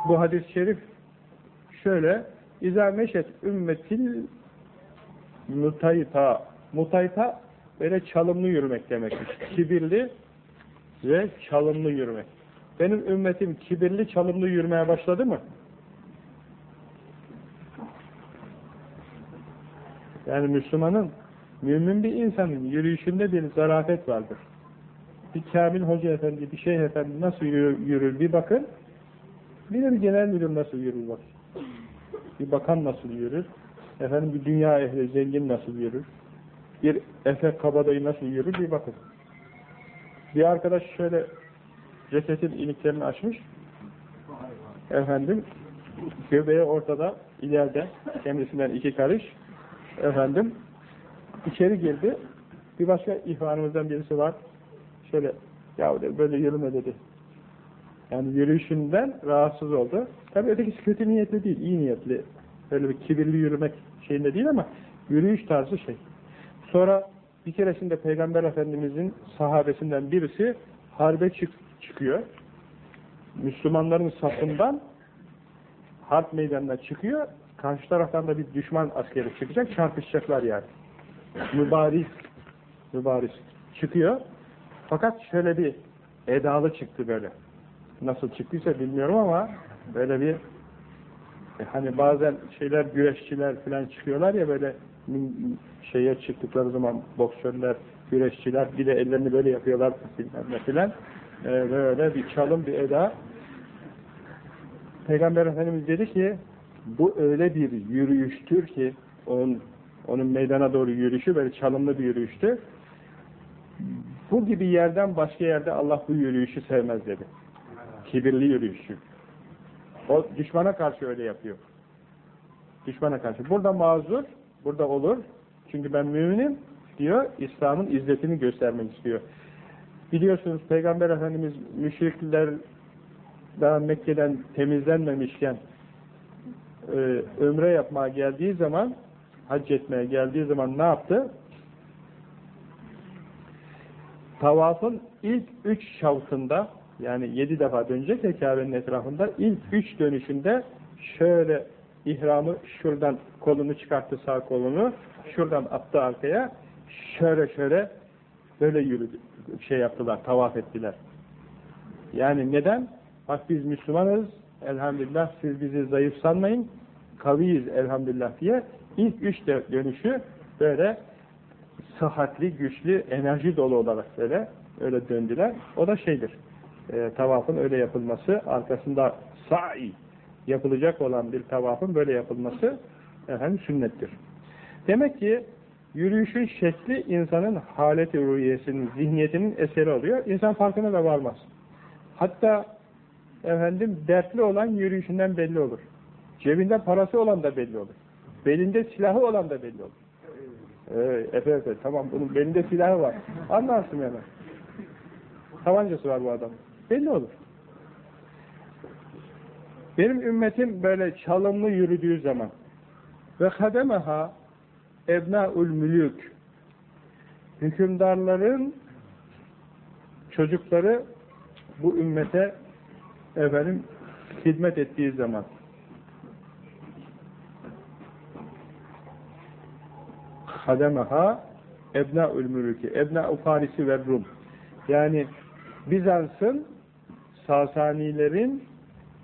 Bu hadis-i şerif şöyle İzâ meşet ümmetil mutayta mutayta böyle çalımlı yürümek demekmiş. Kibirli ve çalımlı yürümek. Benim ümmetim kibirli çalımlı yürümeye başladı mı? Yani Müslümanın, mümin bir insanın yürüyüşünde bir zarafet vardır. Bir Kamil Hoca Efendi, bir Şeyh Efendi nasıl yürür, bir bakın. Bir de bir genel müdür nasıl yürür bak. Bir bakan nasıl yürür. Efendim bir dünya ehli, zengin nasıl yürür. Bir efe kabadayı nasıl yürür bir bakın. Bir arkadaş şöyle ceketin iliklerini açmış. Efendim göbeği ortada, ileride kendisinden iki karış efendim içeri girdi. Bir başka ihvanımızdan birisi var. Şöyle ya böyle yürüme dedi. Yani yürüyüşünden rahatsız oldu. Tabi ötekisi kötü niyetli değil, iyi niyetli. Böyle bir kibirli yürümek şeyinde değil ama yürüyüş tarzı şey. Sonra bir keresinde Peygamber Efendimizin sahabesinden birisi harbe çık çıkıyor. Müslümanların safından harp meydanına çıkıyor. Karşı taraftan da bir düşman askeri çıkacak. Çarpışacaklar yani. Mübariz mübariz çıkıyor. Fakat şöyle bir edalı çıktı böyle. Nasıl çıktıysa bilmiyorum ama böyle bir e, hani bazen şeyler güreşçiler falan çıkıyorlar ya böyle şeye çıktıkları zaman boksörler, güreşçiler bir de ellerini böyle yapıyorlar ne filan. Ee, böyle bir çalım bir eda. Peygamber Efendimiz dedi ki bu öyle bir yürüyüştür ki onun, onun meydana doğru yürüyüşü böyle çalımlı bir yürüyüştü. Bu gibi yerden başka yerde Allah bu yürüyüşü sevmez dedi. Kibirli yürüyüşü. O düşmana karşı öyle yapıyor. Düşmana karşı. Burada mazur, burada olur. Çünkü ben müminim diyor. İslam'ın izzetini göstermek istiyor. Biliyorsunuz Peygamber Efendimiz müşrikler daha Mekke'den temizlenmemişken e, ömre yapmaya geldiği zaman hac etmeye geldiği zaman ne yaptı? Tavafın ilk üç şavkında yani yedi defa dönecek ya etrafında ilk üç dönüşünde şöyle ihramı şuradan kolunu çıkarttı sağ kolunu şuradan attı arkaya şöyle şöyle böyle yürüdü şey yaptılar tavaf ettiler yani neden? bak biz Müslümanız elhamdülillah siz bizi zayıf sanmayın kaviyiz elhamdülillah diye ilk üç dönüşü böyle sıhhatli, güçlü, enerji dolu olarak böyle öyle döndüler. O da şeydir e, tavafın öyle yapılması, arkasında sa'i yapılacak olan bir tavafın böyle yapılması efendim sünnettir. Demek ki yürüyüşün şekli insanın haleti ruhiyesinin, zihniyetinin eseri oluyor. İnsan farkına da varmaz. Hatta efendim dertli olan yürüyüşünden belli olur. Cebinde parası olan da belli olur. Belinde silahı olan da belli olur. Ee, efe efe tamam bunun belinde silahı var. Anlarsın hemen. Tabancası var bu adamın. Belli olur. Benim ümmetim böyle çalımlı yürüdüğü zaman ve kademeha ebnâul mülük hükümdarların çocukları bu ümmete efendim hizmet ettiği zaman kademeha ebnâul mülüki ebnâ-u Farisi ve Rum yani Bizans'ın Sasanilerin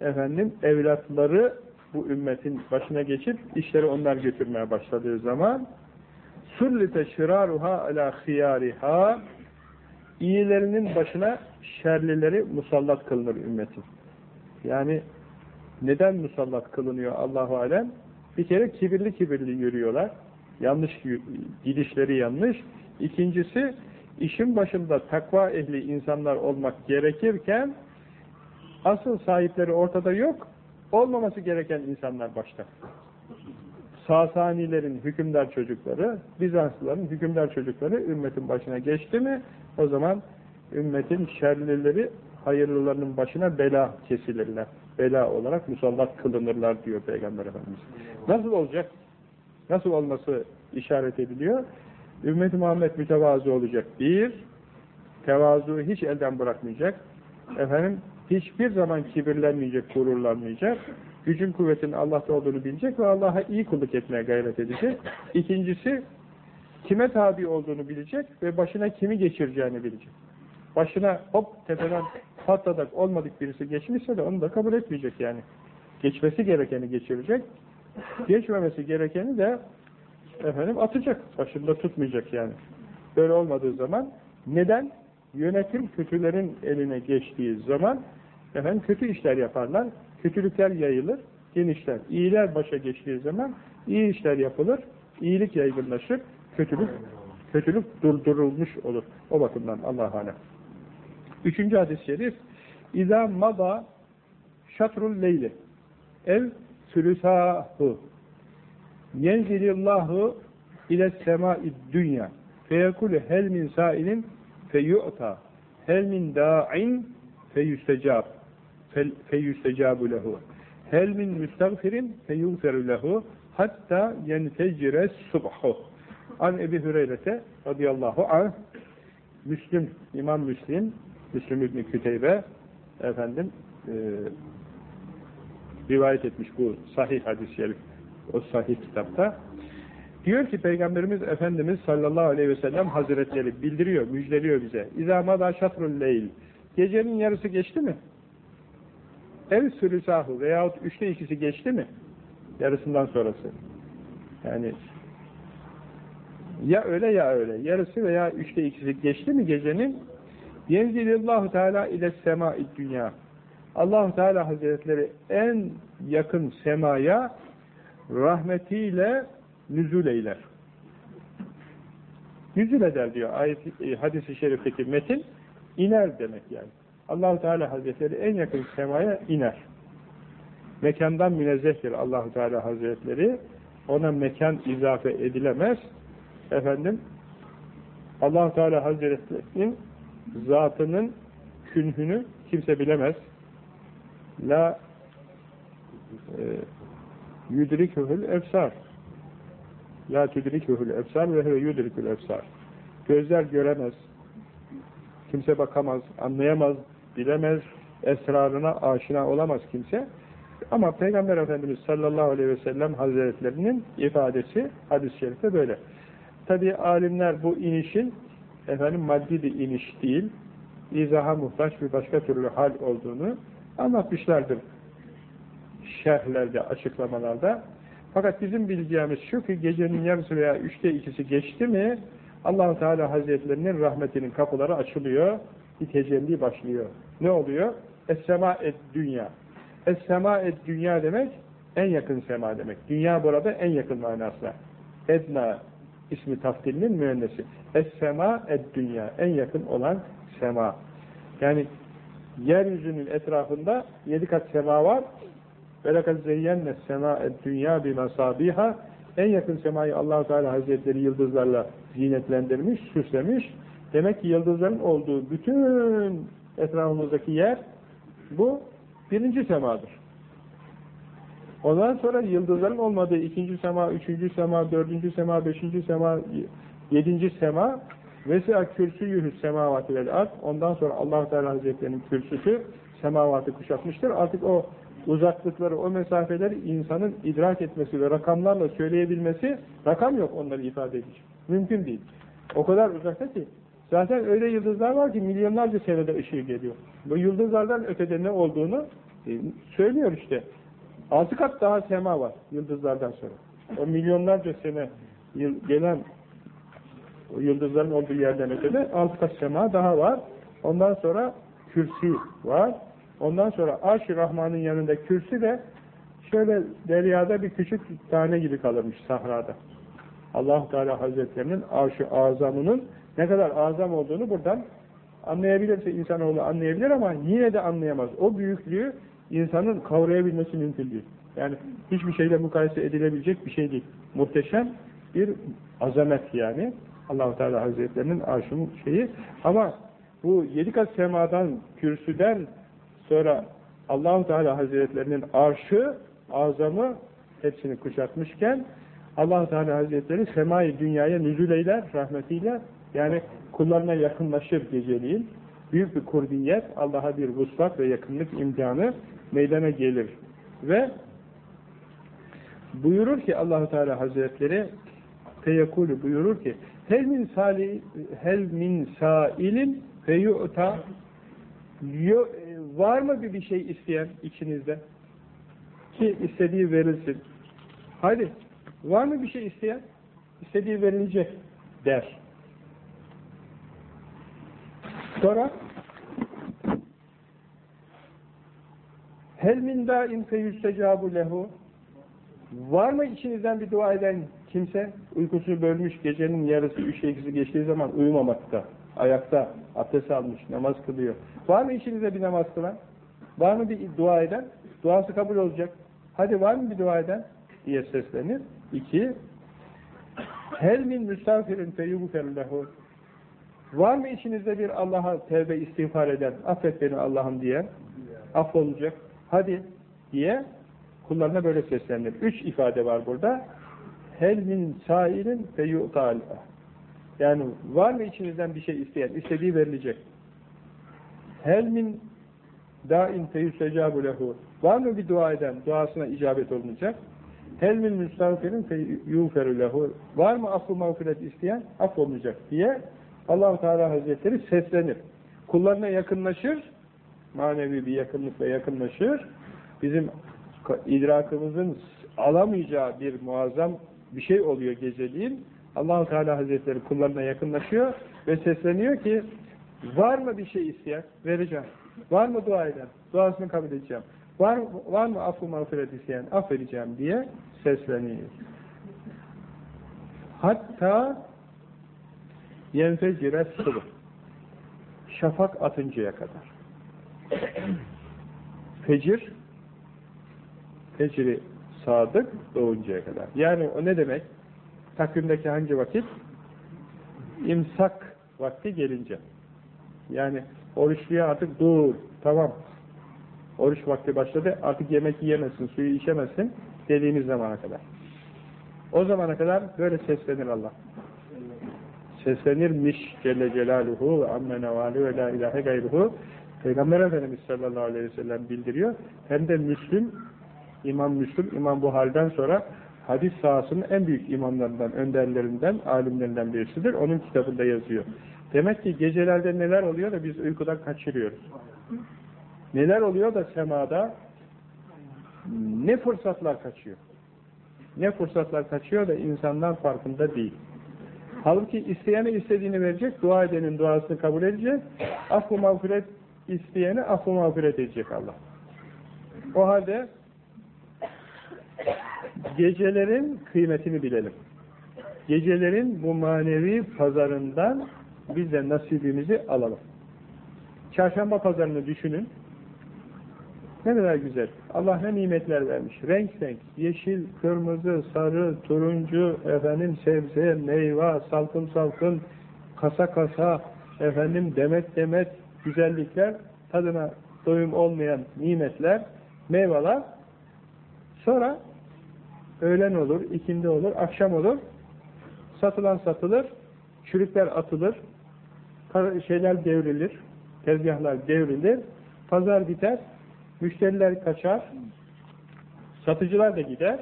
efendim evlatları bu ümmetin başına geçip işleri onlar götürmeye başladığı zaman sullite şiraruha ala khiyariha iyilerinin başına şerlileri musallat kılınır ümmetin. Yani neden musallat kılınıyor Allahu alem? Bir kere kibirli kibirli yürüyorlar. Yanlış gidişleri yanlış. İkincisi işin başında takva ehli insanlar olmak gerekirken asıl sahipleri ortada yok, olmaması gereken insanlar başta. Sasanilerin hükümdar çocukları, Bizanslıların hükümdar çocukları ümmetin başına geçti mi, o zaman ümmetin şerlileri hayırlılarının başına bela kesilirler. Bela olarak musallat kılınırlar diyor Peygamber Efendimiz. Nasıl olacak? Nasıl olması işaret ediliyor? Ümmet-i Muhammed mütevazı olacak. Bir, tevazuyu hiç elden bırakmayacak. Efendim, hiçbir zaman kibirlenmeyecek, gururlanmayacak. Gücün kuvvetin Allah'ta olduğunu bilecek ve Allah'a iyi kulluk etmeye gayret edecek. İkincisi, kime tabi olduğunu bilecek ve başına kimi geçireceğini bilecek. Başına hop tepeden patladak olmadık birisi geçmişse de onu da kabul etmeyecek yani. Geçmesi gerekeni geçirecek. Geçmemesi gerekeni de efendim atacak. Başında tutmayacak yani. Böyle olmadığı zaman neden? Yönetim kötülerin eline geçtiği zaman efendim kötü işler yaparlar. Kötülükler yayılır, genişler. İyiler başa geçtiği zaman iyi işler yapılır, iyilik yaygınlaşır, kötülük kötülük durdurulmuş olur. O bakımdan Allah'a alem. Üçüncü hadis-i şerif. İzâ mada şatrul leyli. Ev sülüsâhu yenzilillahu ile semâid dünya. Feyekulü hel min sâilin feyu'ta hel min dâ'in feyüstecab feyüstecabu lehu. Hel min müstagfirin feyugferu lehu. Hatta yentecire subhu. An Ebi Hüreyre'te radıyallahu anh Müslüm, İmam Müslim Müslüm İbni Küteybe efendim e, rivayet etmiş bu sahih hadis-i o sahih kitapta diyor ki Peygamberimiz Efendimiz sallallahu aleyhi ve sellem hazretleri bildiriyor, müjdeliyor bize İzâ madâ şatrul leyl gecenin yarısı geçti mi? ev sülüsahı veyahut üçte ikisi geçti mi? Yarısından sonrası. Yani ya öyle ya öyle. Yarısı veya üçte ikisi geçti mi gecenin? Yenzilillahu Teala ile semâid dünya. allah Teala Hazretleri en yakın semaya rahmetiyle nüzul eyler. Nüzul eder diyor ayet e, hadis-i şerifteki metin iner demek yani. allah Teala Hazretleri en yakın semaya iner. Mekandan münezzehtir allah Teala Hazretleri. Ona mekan izafe edilemez. Efendim allah Teala Hazretleri'nin zatının künhünü kimse bilemez. La e, yudrikuhul efsar La tudrikuhul efsar ve huve yudrikul efsar Gözler göremez. Kimse bakamaz, anlayamaz, bilemez, esrarına aşina olamaz kimse. Ama Peygamber Efendimiz sallallahu aleyhi ve sellem hazretlerinin ifadesi hadis-i şerifte böyle. Tabi alimler bu inişin efendim maddi bir iniş değil, izaha muhtaç bir başka türlü hal olduğunu anlatmışlardır şerhlerde, açıklamalarda. Fakat bizim bileceğimiz şu ki gecenin yarısı veya üçte ikisi geçti mi allah Teala Hazretlerinin rahmetinin kapıları açılıyor, bir tecelli başlıyor. Ne oluyor? Es-sema et dünya. Es-sema et dünya demek en yakın sema demek. Dünya burada en yakın manasına. Edna ismi taftilinin müennesi. Es-sema ed-dünya. En yakın olan sema. Yani yeryüzünün etrafında yedi kat sema var. وَلَكَدْ زَيَّنَّ السَّمَاءَ الدُّنْيَا بِمَصَابِيهَا En yakın semayı allah Teala Hazretleri yıldızlarla zinetlendirmiş, süslemiş. Demek ki yıldızların olduğu bütün etrafımızdaki yer bu birinci semadır. Ondan sonra yıldızların olmadığı ikinci sema, üçüncü sema, dördüncü sema, beşinci sema, yedinci sema Vesi'a kürsüyühü semavati vel ard. Ondan sonra allah Teala Hazretleri'nin kürsüsü semavatı kuşatmıştır. Artık o uzaklıkları, o mesafeleri insanın idrak etmesi ve rakamlarla söyleyebilmesi, rakam yok onları ifade edecek. Mümkün değil. O kadar uzakta ki. Zaten öyle yıldızlar var ki milyonlarca senede ışığı geliyor. Bu yıldızlardan ötede ne olduğunu e, söylüyor işte. Altı kat daha sema var yıldızlardan sonra. O milyonlarca sene gelen o yıldızların olduğu yerden ötede altı kat sema daha var. Ondan sonra kürsü var. Ondan sonra Arş-ı Rahman'ın yanında kürsü de şöyle deryada bir küçük tane gibi kalırmış sahrada. allah Teala Hazretlerinin Arş-ı Azam'ının ne kadar azam olduğunu buradan anlayabilirse insanoğlu anlayabilir ama yine de anlayamaz. O büyüklüğü insanın kavrayabilmesi mümkün değil. Yani hiçbir şeyle mukayese edilebilecek bir şey değil. Muhteşem bir azamet yani. Allahu Teala Hazretlerinin arşının şeyi. Ama bu yedi kat semadan, kürsüden sonra Allahu Teala Hazretlerinin arşı, azamı hepsini kuşatmışken allah Teala Hazretleri semayı dünyaya nüzul eyler rahmetiyle yani kullarına yakınlaşır geceliğin. Büyük bir kurbiyet, Allah'a bir vuslat ve yakınlık imkanı meydana gelir. Ve buyurur ki Allahu Teala Hazretleri feyekulu buyurur ki hel min sali hel min sailin feyu'ta. Var mı bir şey isteyen içinizde? Ki istediği verilsin. Hadi var mı bir şey isteyen? İstediği verilecek der. Sonra hel min daim feyüstecabu lehu var mı içinizden bir dua eden kimse uykusunu bölmüş gecenin yarısı üç ikisi geçtiği zaman uyumamakta, ayakta, abdest almış, namaz kılıyor. Var mı içinizde bir namaz kılan? Var mı bir dua eden? Duası kabul olacak. Hadi var mı bir dua eden? diye seslenir. İki, hel min müstafirin feyyubukerlehu Var mı içinizde bir Allah'a tevbe istiğfar eden, affet beni Allah'ım diye, affolacak, hadi diye kullarına böyle seslenir. Üç ifade var burada. Hel min sailin fe. Yani var mı içinizden bir şey isteyen? istediği verilecek. Hel min dain fe yusecabu lehu. Var mı bir dua eden? Duasına icabet olunacak. Hel min müstağfirin fe yuferu lehu. Var mı affı mağfiret isteyen? Aff olunacak diye allah Teala Hazretleri seslenir. Kullarına yakınlaşır, manevi bir yakınlıkla yakınlaşır. Bizim idrakımızın alamayacağı bir muazzam bir şey oluyor geceliğin. Allahu Teala Hazretleri kullarına yakınlaşıyor ve sesleniyor ki var mı bir şey isteyen? Vereceğim. Var mı dua eden? Duasını kabul edeceğim. Var, var mı affı mağfiret isteyen? Affedeceğim diye sesleniyor. Hatta yenfecire sıvı. Şafak atıncaya kadar. Fecir fecri sadık doğuncaya kadar. Yani o ne demek? Takvimdeki hangi vakit? İmsak vakti gelince. Yani oruçluya artık dur, tamam. Oruç vakti başladı, artık yemek yiyemezsin, suyu içemezsin dediğimiz zamana kadar. O zamana kadar böyle seslenir Allah. Seslenirmiş Celle Celaluhu ve amme nevali ve la ilahe gayruhu Peygamber Efendimiz sallallahu aleyhi ve sellem bildiriyor. Hem de Müslüm İmam Müslüm, İmam Buhari'den sonra hadis sahasının en büyük imamlarından, önderlerinden, alimlerinden birisidir. Onun kitabında yazıyor. Demek ki gecelerde neler oluyor da biz uykudan kaçırıyoruz. Neler oluyor da semada ne fırsatlar kaçıyor. Ne fırsatlar kaçıyor da insanlar farkında değil. Halbuki isteyene istediğini verecek, dua edenin duasını kabul edecek, affı mağfiret isteyene affı mağfiret edecek Allah. O halde Gecelerin kıymetini bilelim. Gecelerin bu manevi pazarından biz de nasibimizi alalım. Çarşamba pazarını düşünün. Ne kadar güzel. Allah ne nimetler vermiş. Renk renk. Yeşil, kırmızı, sarı, turuncu, efendim sebze, meyve, salkım salkım, kasa kasa, efendim demet demet güzellikler, tadına doyum olmayan nimetler, meyveler. Sonra öğlen olur, ikindi olur, akşam olur. Satılan satılır, çürükler atılır, şeyler devrilir, tezgahlar devrilir, pazar biter, müşteriler kaçar, satıcılar da gider.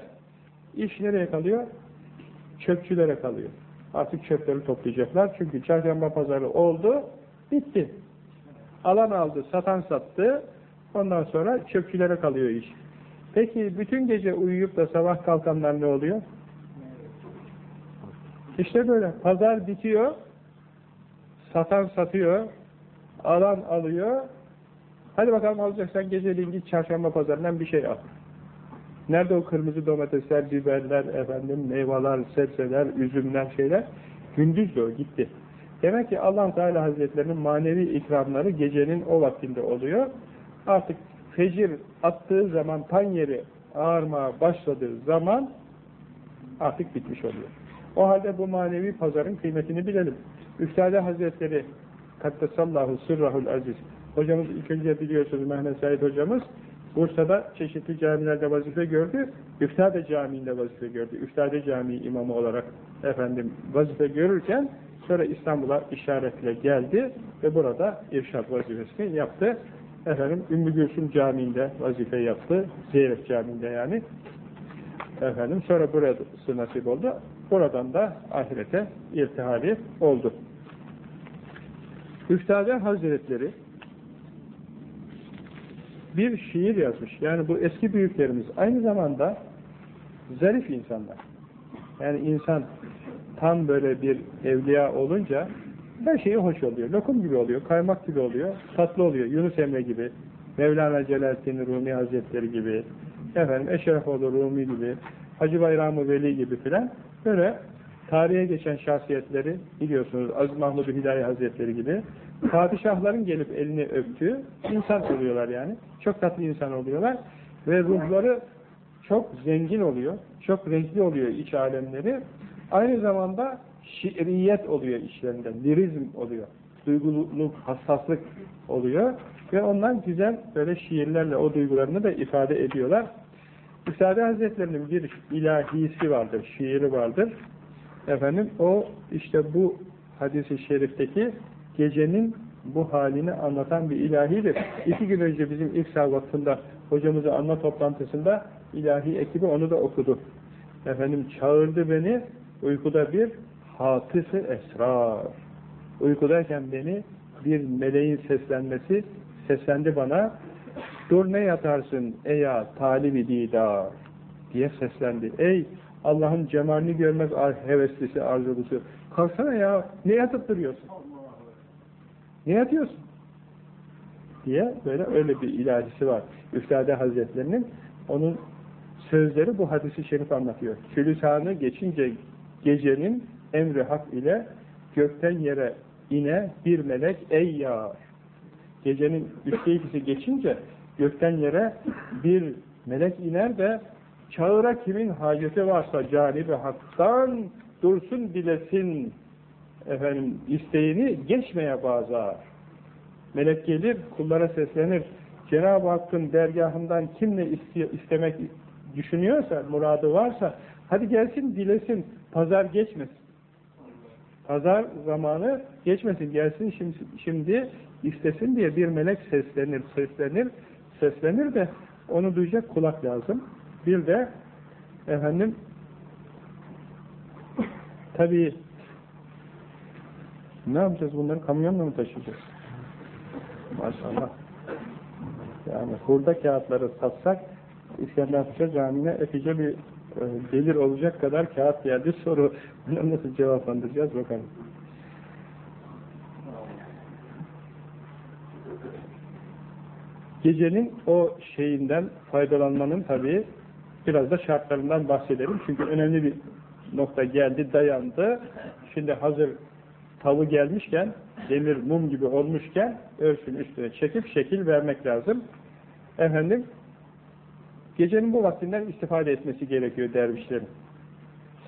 İş nereye kalıyor? Çöpçülere kalıyor. Artık çöpleri toplayacaklar. Çünkü çarşamba pazarı oldu, bitti. Alan aldı, satan sattı. Ondan sonra çöpçülere kalıyor iş. Peki bütün gece uyuyup da sabah kalkanlar ne oluyor? İşte böyle. Pazar bitiyor, satan satıyor, alan alıyor. Hadi bakalım alacaksan geceliğin git çarşamba pazarından bir şey al. Nerede o kırmızı domatesler, biberler, efendim, meyveler, sebzeler, üzümler, şeyler? Gündüz o, gitti. Demek ki allah Teala Hazretlerinin manevi ikramları gecenin o vaktinde oluyor. Artık fecir attığı zaman tan yeri ağarmaya başladığı zaman artık bitmiş oluyor. O halde bu manevi pazarın kıymetini bilelim. Üftade Hazretleri Kattesallahu sırrahul aziz. Hocamız ilk önce biliyorsunuz Mehmet Said hocamız Bursa'da çeşitli camilerde vazife gördü. Üftade Camii'nde vazife gördü. Üftade Camii imamı olarak efendim vazife görürken sonra İstanbul'a işaretle geldi ve burada irşad vazifesini yaptı. Efendim Ümmü Gülsüm Camii'nde vazife yaptı. Zeyrek Camii'nde yani. Efendim sonra burası nasip oldu. Buradan da ahirete irtihali oldu. Üftade Hazretleri bir şiir yazmış. Yani bu eski büyüklerimiz aynı zamanda zarif insanlar. Yani insan tam böyle bir evliya olunca her şeyi hoş oluyor. Lokum gibi oluyor, kaymak gibi oluyor, tatlı oluyor. Yunus Emre gibi, Mevlana Celaleddin Rumi Hazretleri gibi, efendim Eşrefoğlu Rumi gibi, Hacı Bayram-ı Veli gibi filan böyle tarihe geçen şahsiyetleri biliyorsunuz Aziz Mahmud Hidayi Hazretleri gibi padişahların gelip elini öptüğü insan oluyorlar yani. Çok tatlı insan oluyorlar ve ruhları çok zengin oluyor. Çok renkli oluyor iç alemleri. Aynı zamanda şiiriyet oluyor içlerinde. Lirizm oluyor. Duygululuk, hassaslık oluyor. Ve ondan güzel böyle şiirlerle o duygularını da ifade ediyorlar. Üstad Hazretlerinin bir ilahisi vardır, şiiri vardır. Efendim o işte bu hadisi şerifteki gecenin bu halini anlatan bir ilahidir. İki gün önce bizim ilk vakfında hocamızı anma toplantısında ilahi ekibi onu da okudu. Efendim çağırdı beni uykuda bir hatısı esrar. Uykudayken beni bir meleğin seslenmesi seslendi bana. Dur ne yatarsın eya talibi didar diye seslendi. Ey Allah'ın cemalini görmez heveslisi, arzulusu. Kalksana ya, ne yatıp duruyorsun? Ne yatıyorsun? Diye böyle öyle bir ilahisi var. Üftade Hazretlerinin onun sözleri bu hadisi şerif anlatıyor. Külüsanı geçince gecenin emri hak ile gökten yere ine bir melek ey yağar. Gecenin üçte ikisi geçince gökten yere bir melek iner de çağıra kimin haceti varsa canibi haktan dursun dilesin efendim isteğini geçmeye bazar. Melek gelir, kullara seslenir. Cenab-ı Hakk'ın dergahından kim ne istemek düşünüyorsa, muradı varsa, hadi gelsin dilesin, pazar geçmesin. Pazar zamanı geçmesin, gelsin şimdi, şimdi istesin diye bir melek seslenir, seslenir, seslenir de onu duyacak kulak lazım. Bir de efendim tabi ne yapacağız bunları kamyonla mı taşıyacağız? Maşallah. Yani hurda kağıtları satsak İskender Paşa Camii'ne epeyce bir gelir olacak kadar kağıt geldi. Soru bunu nasıl cevaplandıracağız bakalım. Gecenin o şeyinden faydalanmanın tabii biraz da şartlarından bahsedelim. Çünkü önemli bir nokta geldi, dayandı. Şimdi hazır tavı gelmişken, demir mum gibi olmuşken örtün üstüne çekip şekil vermek lazım. Efendim, gecenin bu vaktinden istifade etmesi gerekiyor dervişlerin.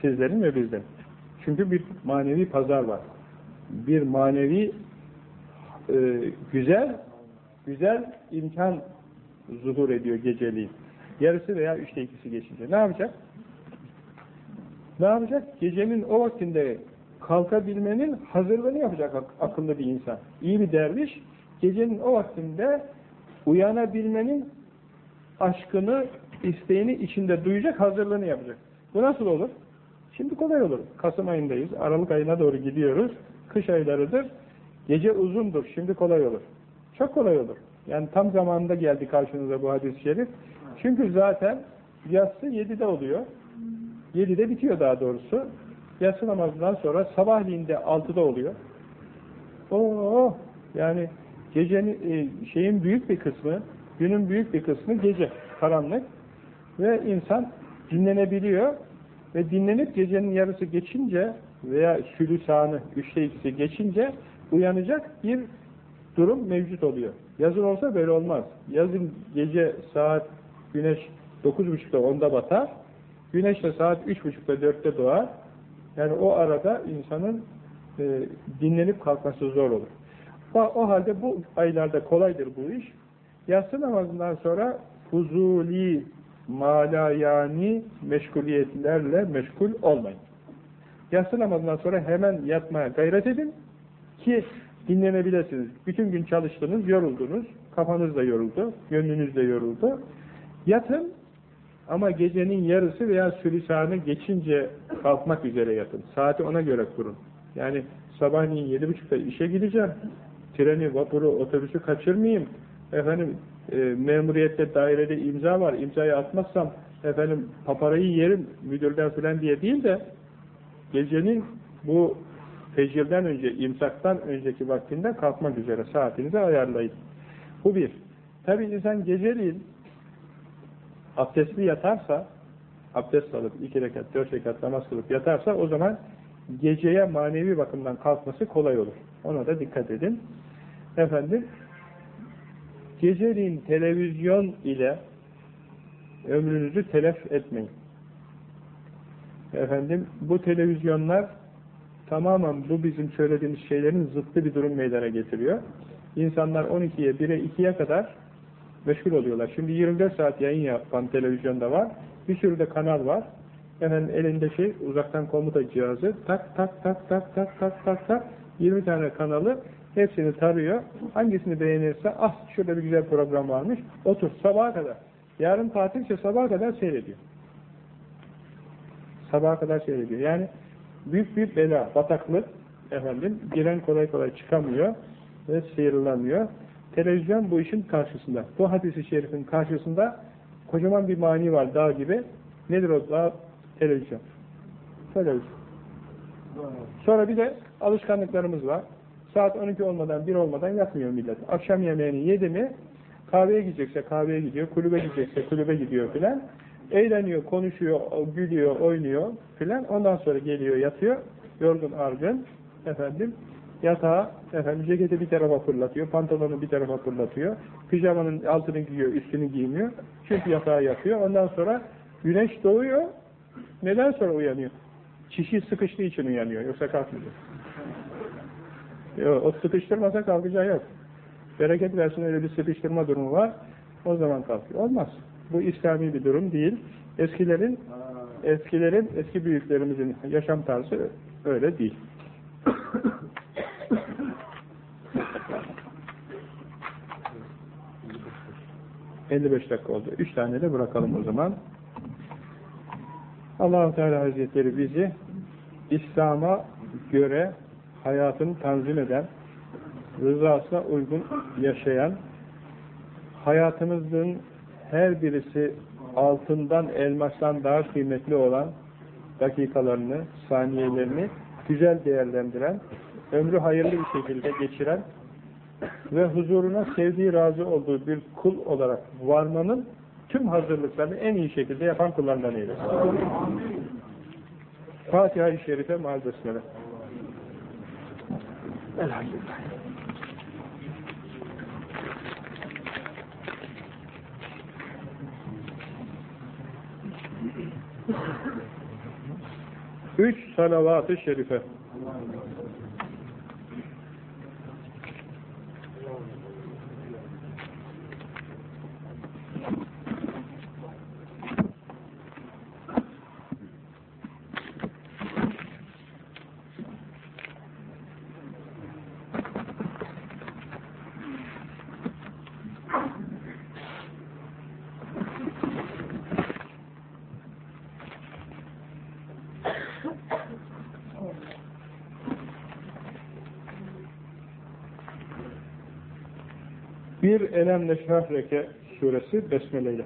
Sizlerin ve bizden. Çünkü bir manevi pazar var. Bir manevi e, güzel güzel imkan zuhur ediyor geceliğin. Yarısı veya üçte ikisi geçince. Ne yapacak? Ne yapacak? Gecenin o vaktinde kalkabilmenin hazırlığını yapacak ak akıllı bir insan. İyi bir derviş, gecenin o vaktinde uyanabilmenin aşkını, isteğini içinde duyacak, hazırlığını yapacak. Bu nasıl olur? Şimdi kolay olur. Kasım ayındayız, Aralık ayına doğru gidiyoruz. Kış aylarıdır. Gece uzundur, şimdi kolay olur. Çok kolay olur. Yani tam zamanında geldi karşınıza bu hadis-i şerif. Çünkü zaten yatsı 7'de oluyor. 7'de bitiyor daha doğrusu. Yatsı namazından sonra sabahliğinde 6'da oluyor. Oo, yani gecenin e, şeyin büyük bir kısmı, günün büyük bir kısmı gece, karanlık ve insan dinlenebiliyor ve dinlenip gecenin yarısı geçince veya sülüsanı, üçte ikisi geçince uyanacak bir durum mevcut oluyor. Yazın olsa böyle olmaz. Yazın gece saat güneş 9.30'da 10'da batar. Güneş de saat 3.30'da 4'te doğar. Yani o arada insanın e, dinlenip kalkması zor olur. O, halde bu aylarda kolaydır bu iş. Yatsı namazından sonra fuzuli, malayani meşguliyetlerle meşgul olmayın. Yatsı namazından sonra hemen yatmaya gayret edin ki dinlenebilirsiniz. Bütün gün çalıştınız, yoruldunuz, kafanız da yoruldu, gönlünüz de yoruldu. Yatın ama gecenin yarısı veya sülisanı geçince kalkmak üzere yatın. Saati ona göre kurun. Yani sabahleyin yedi buçukta işe gideceğim. Treni, vapuru, otobüsü kaçırmayayım. Efendim e, memuriyette dairede imza var. İmzayı atmazsam efendim paparayı yerim müdürden falan diye değil de gecenin bu fecirden önce, imsaktan önceki vaktinde kalkmak üzere saatinizi ayarlayın. Bu bir. Tabi insan geceliğin abdestli yatarsa, abdest alıp iki rekat, dört rekat namaz kılıp yatarsa o zaman geceye manevi bakımdan kalkması kolay olur. Ona da dikkat edin. Efendim, geceliğin televizyon ile ömrünüzü telef etmeyin. Efendim, bu televizyonlar tamamen bu bizim söylediğimiz şeylerin zıttı bir durum meydana getiriyor. İnsanlar 12'ye, 1'e, 2'ye kadar meşgul oluyorlar. Şimdi 24 saat yayın yapan televizyonda var. Bir sürü de kanal var. Hemen elinde şey uzaktan komuta cihazı tak tak tak tak tak tak tak tak 20 tane kanalı hepsini tarıyor. Hangisini beğenirse ah şurada bir güzel program varmış. Otur sabaha kadar. Yarın tatilse sabaha kadar seyrediyor. Sabaha kadar seyrediyor. Yani büyük bir bela, bataklık efendim giren kolay kolay çıkamıyor ve sıyrılamıyor. Televizyon bu işin karşısında. Bu hadisi şerifin karşısında kocaman bir mani var dağ gibi. Nedir o dağ? Televizyon. Televizyon. Sonra bir de alışkanlıklarımız var. Saat 12 olmadan, 1 olmadan yatmıyor millet. Akşam yemeğini yedi mi, kahveye gidecekse kahveye gidiyor, kulübe gidecekse kulübe gidiyor filan. Eğleniyor, konuşuyor, gülüyor, oynuyor filan. Ondan sonra geliyor, yatıyor. Yorgun, argın. Efendim, yatağa, efendim, ceketi bir tarafa fırlatıyor, pantolonu bir tarafa fırlatıyor. Pijamanın altını giyiyor, üstünü giymiyor. Çünkü yatağa yatıyor. Ondan sonra güneş doğuyor. Neden sonra uyanıyor? Çişi sıkıştığı için uyanıyor. Yoksa kalkmıyor. Yok, o sıkıştırmasa kalkacağı yok. Bereket versin öyle bir sıkıştırma durumu var. O zaman kalkıyor. Olmaz. Bu İslami bir durum değil. Eskilerin eskilerin, eski büyüklerimizin yaşam tarzı öyle değil. 55 dakika oldu. Üç tane de bırakalım o zaman. allah Teala Hazretleri bizi İslam'a göre hayatını tanzim eden, rızasına uygun yaşayan, hayatımızın her birisi altından, elmastan daha kıymetli olan dakikalarını, saniyelerini güzel değerlendiren, ömrü hayırlı bir şekilde geçiren ve huzuruna sevdiği, razı olduğu bir kul olarak varmanın tüm hazırlıklarını en iyi şekilde yapan kullarından eylesin. Fatiha-i Şerife mal Elhamdülillah. Üç salavat-ı şerife. bir elem neşrahreke suresi besmele ile.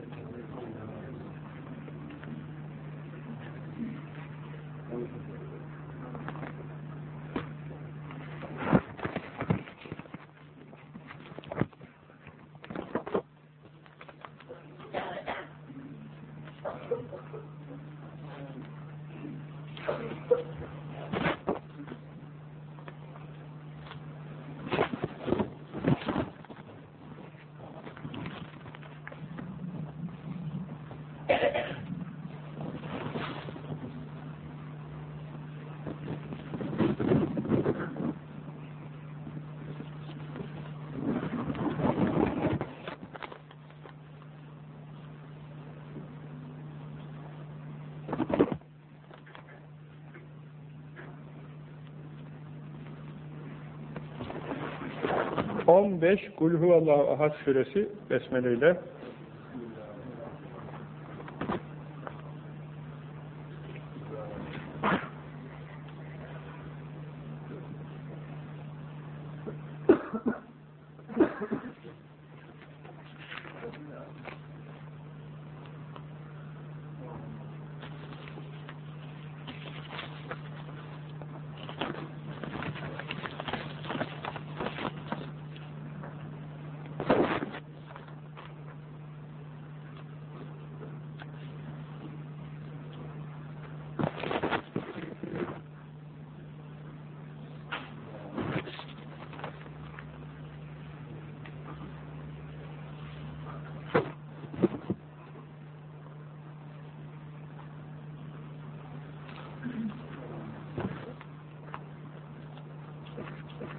15 Kul huvallahu ahad suresi besmele